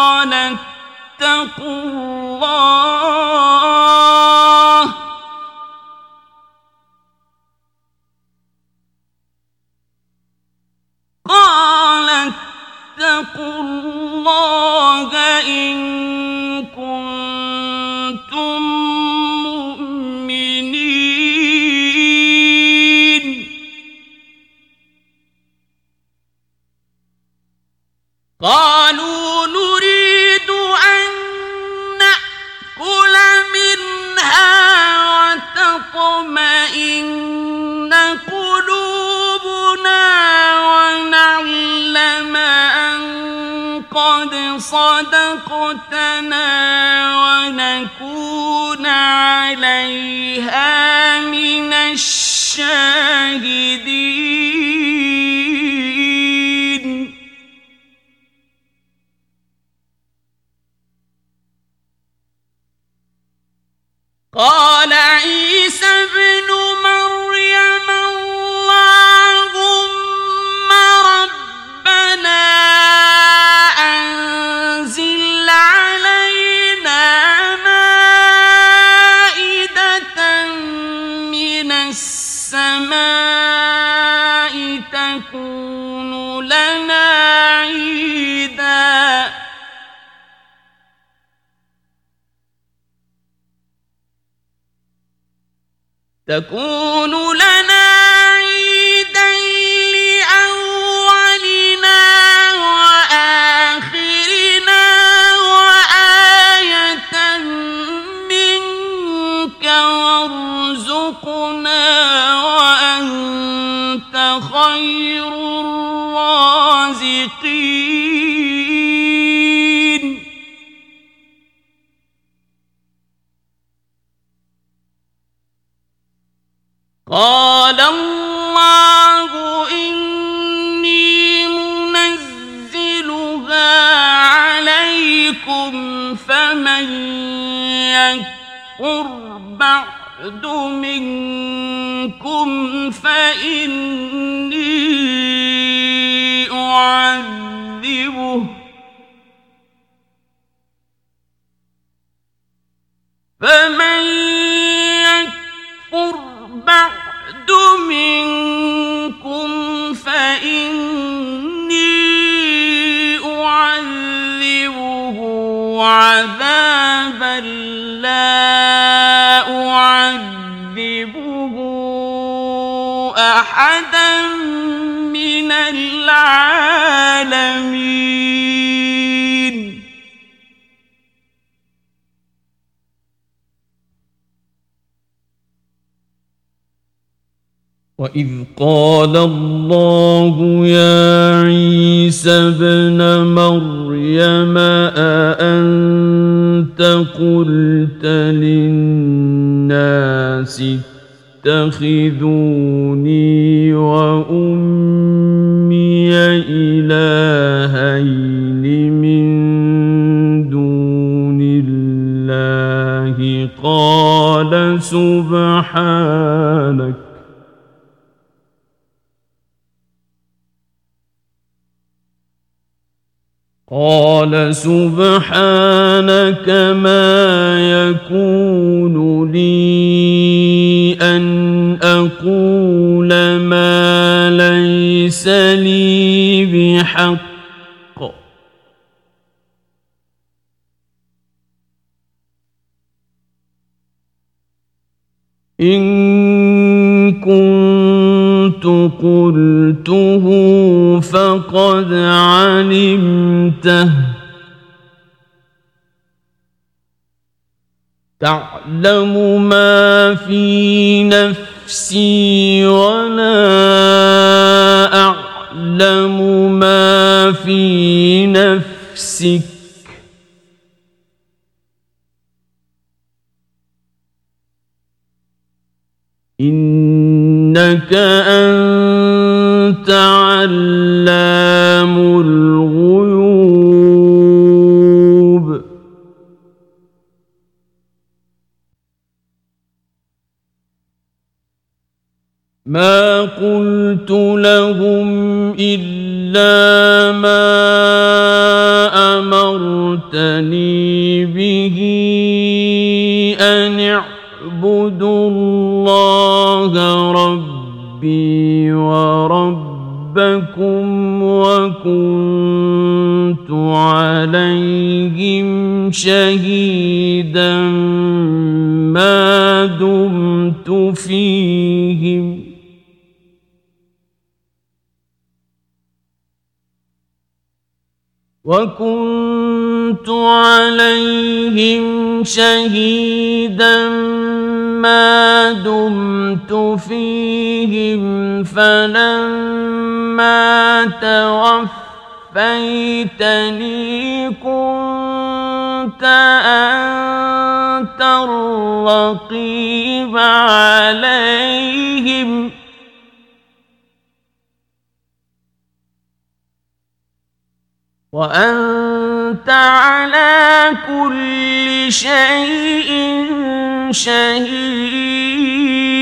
ابن مريم أأنت قلت للناس اتخذون قال سبحانك ما يكون لي أن أقول ما ليس لي بحق. إن كنت قلته فقد علمته. تعلم ما في نفسي ولا أعلم ما في نفسك إنك شهيدا ما دمت فيهم وكنت عليهم شهيدا ما دمت فيهم فلما توفيتني توفيتني كنت أنت الرقيب عليهم. وأنت على كل شيء شهيد.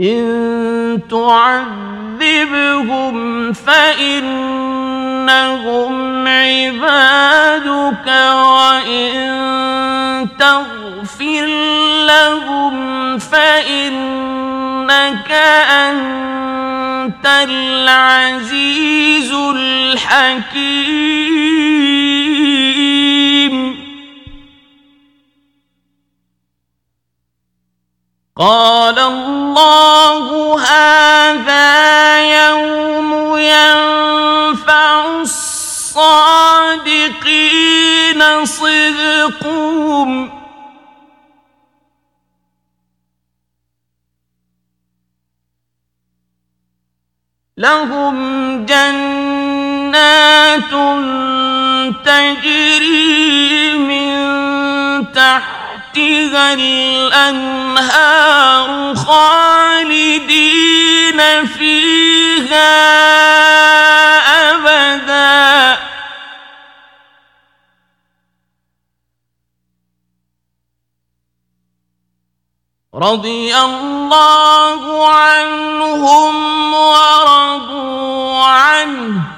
إن تعذبهم فإنهم عبادك وإن تغفر لهم فإنك أنت العزيز الحكيم قال الله هذا يوم ينفع الصادقين صدقهم. لهم جنات تجري من تحت تحتها الأنهار خالدين فيها أبدا رضي الله عنهم ورضوا عنه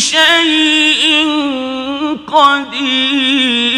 شيء قدير.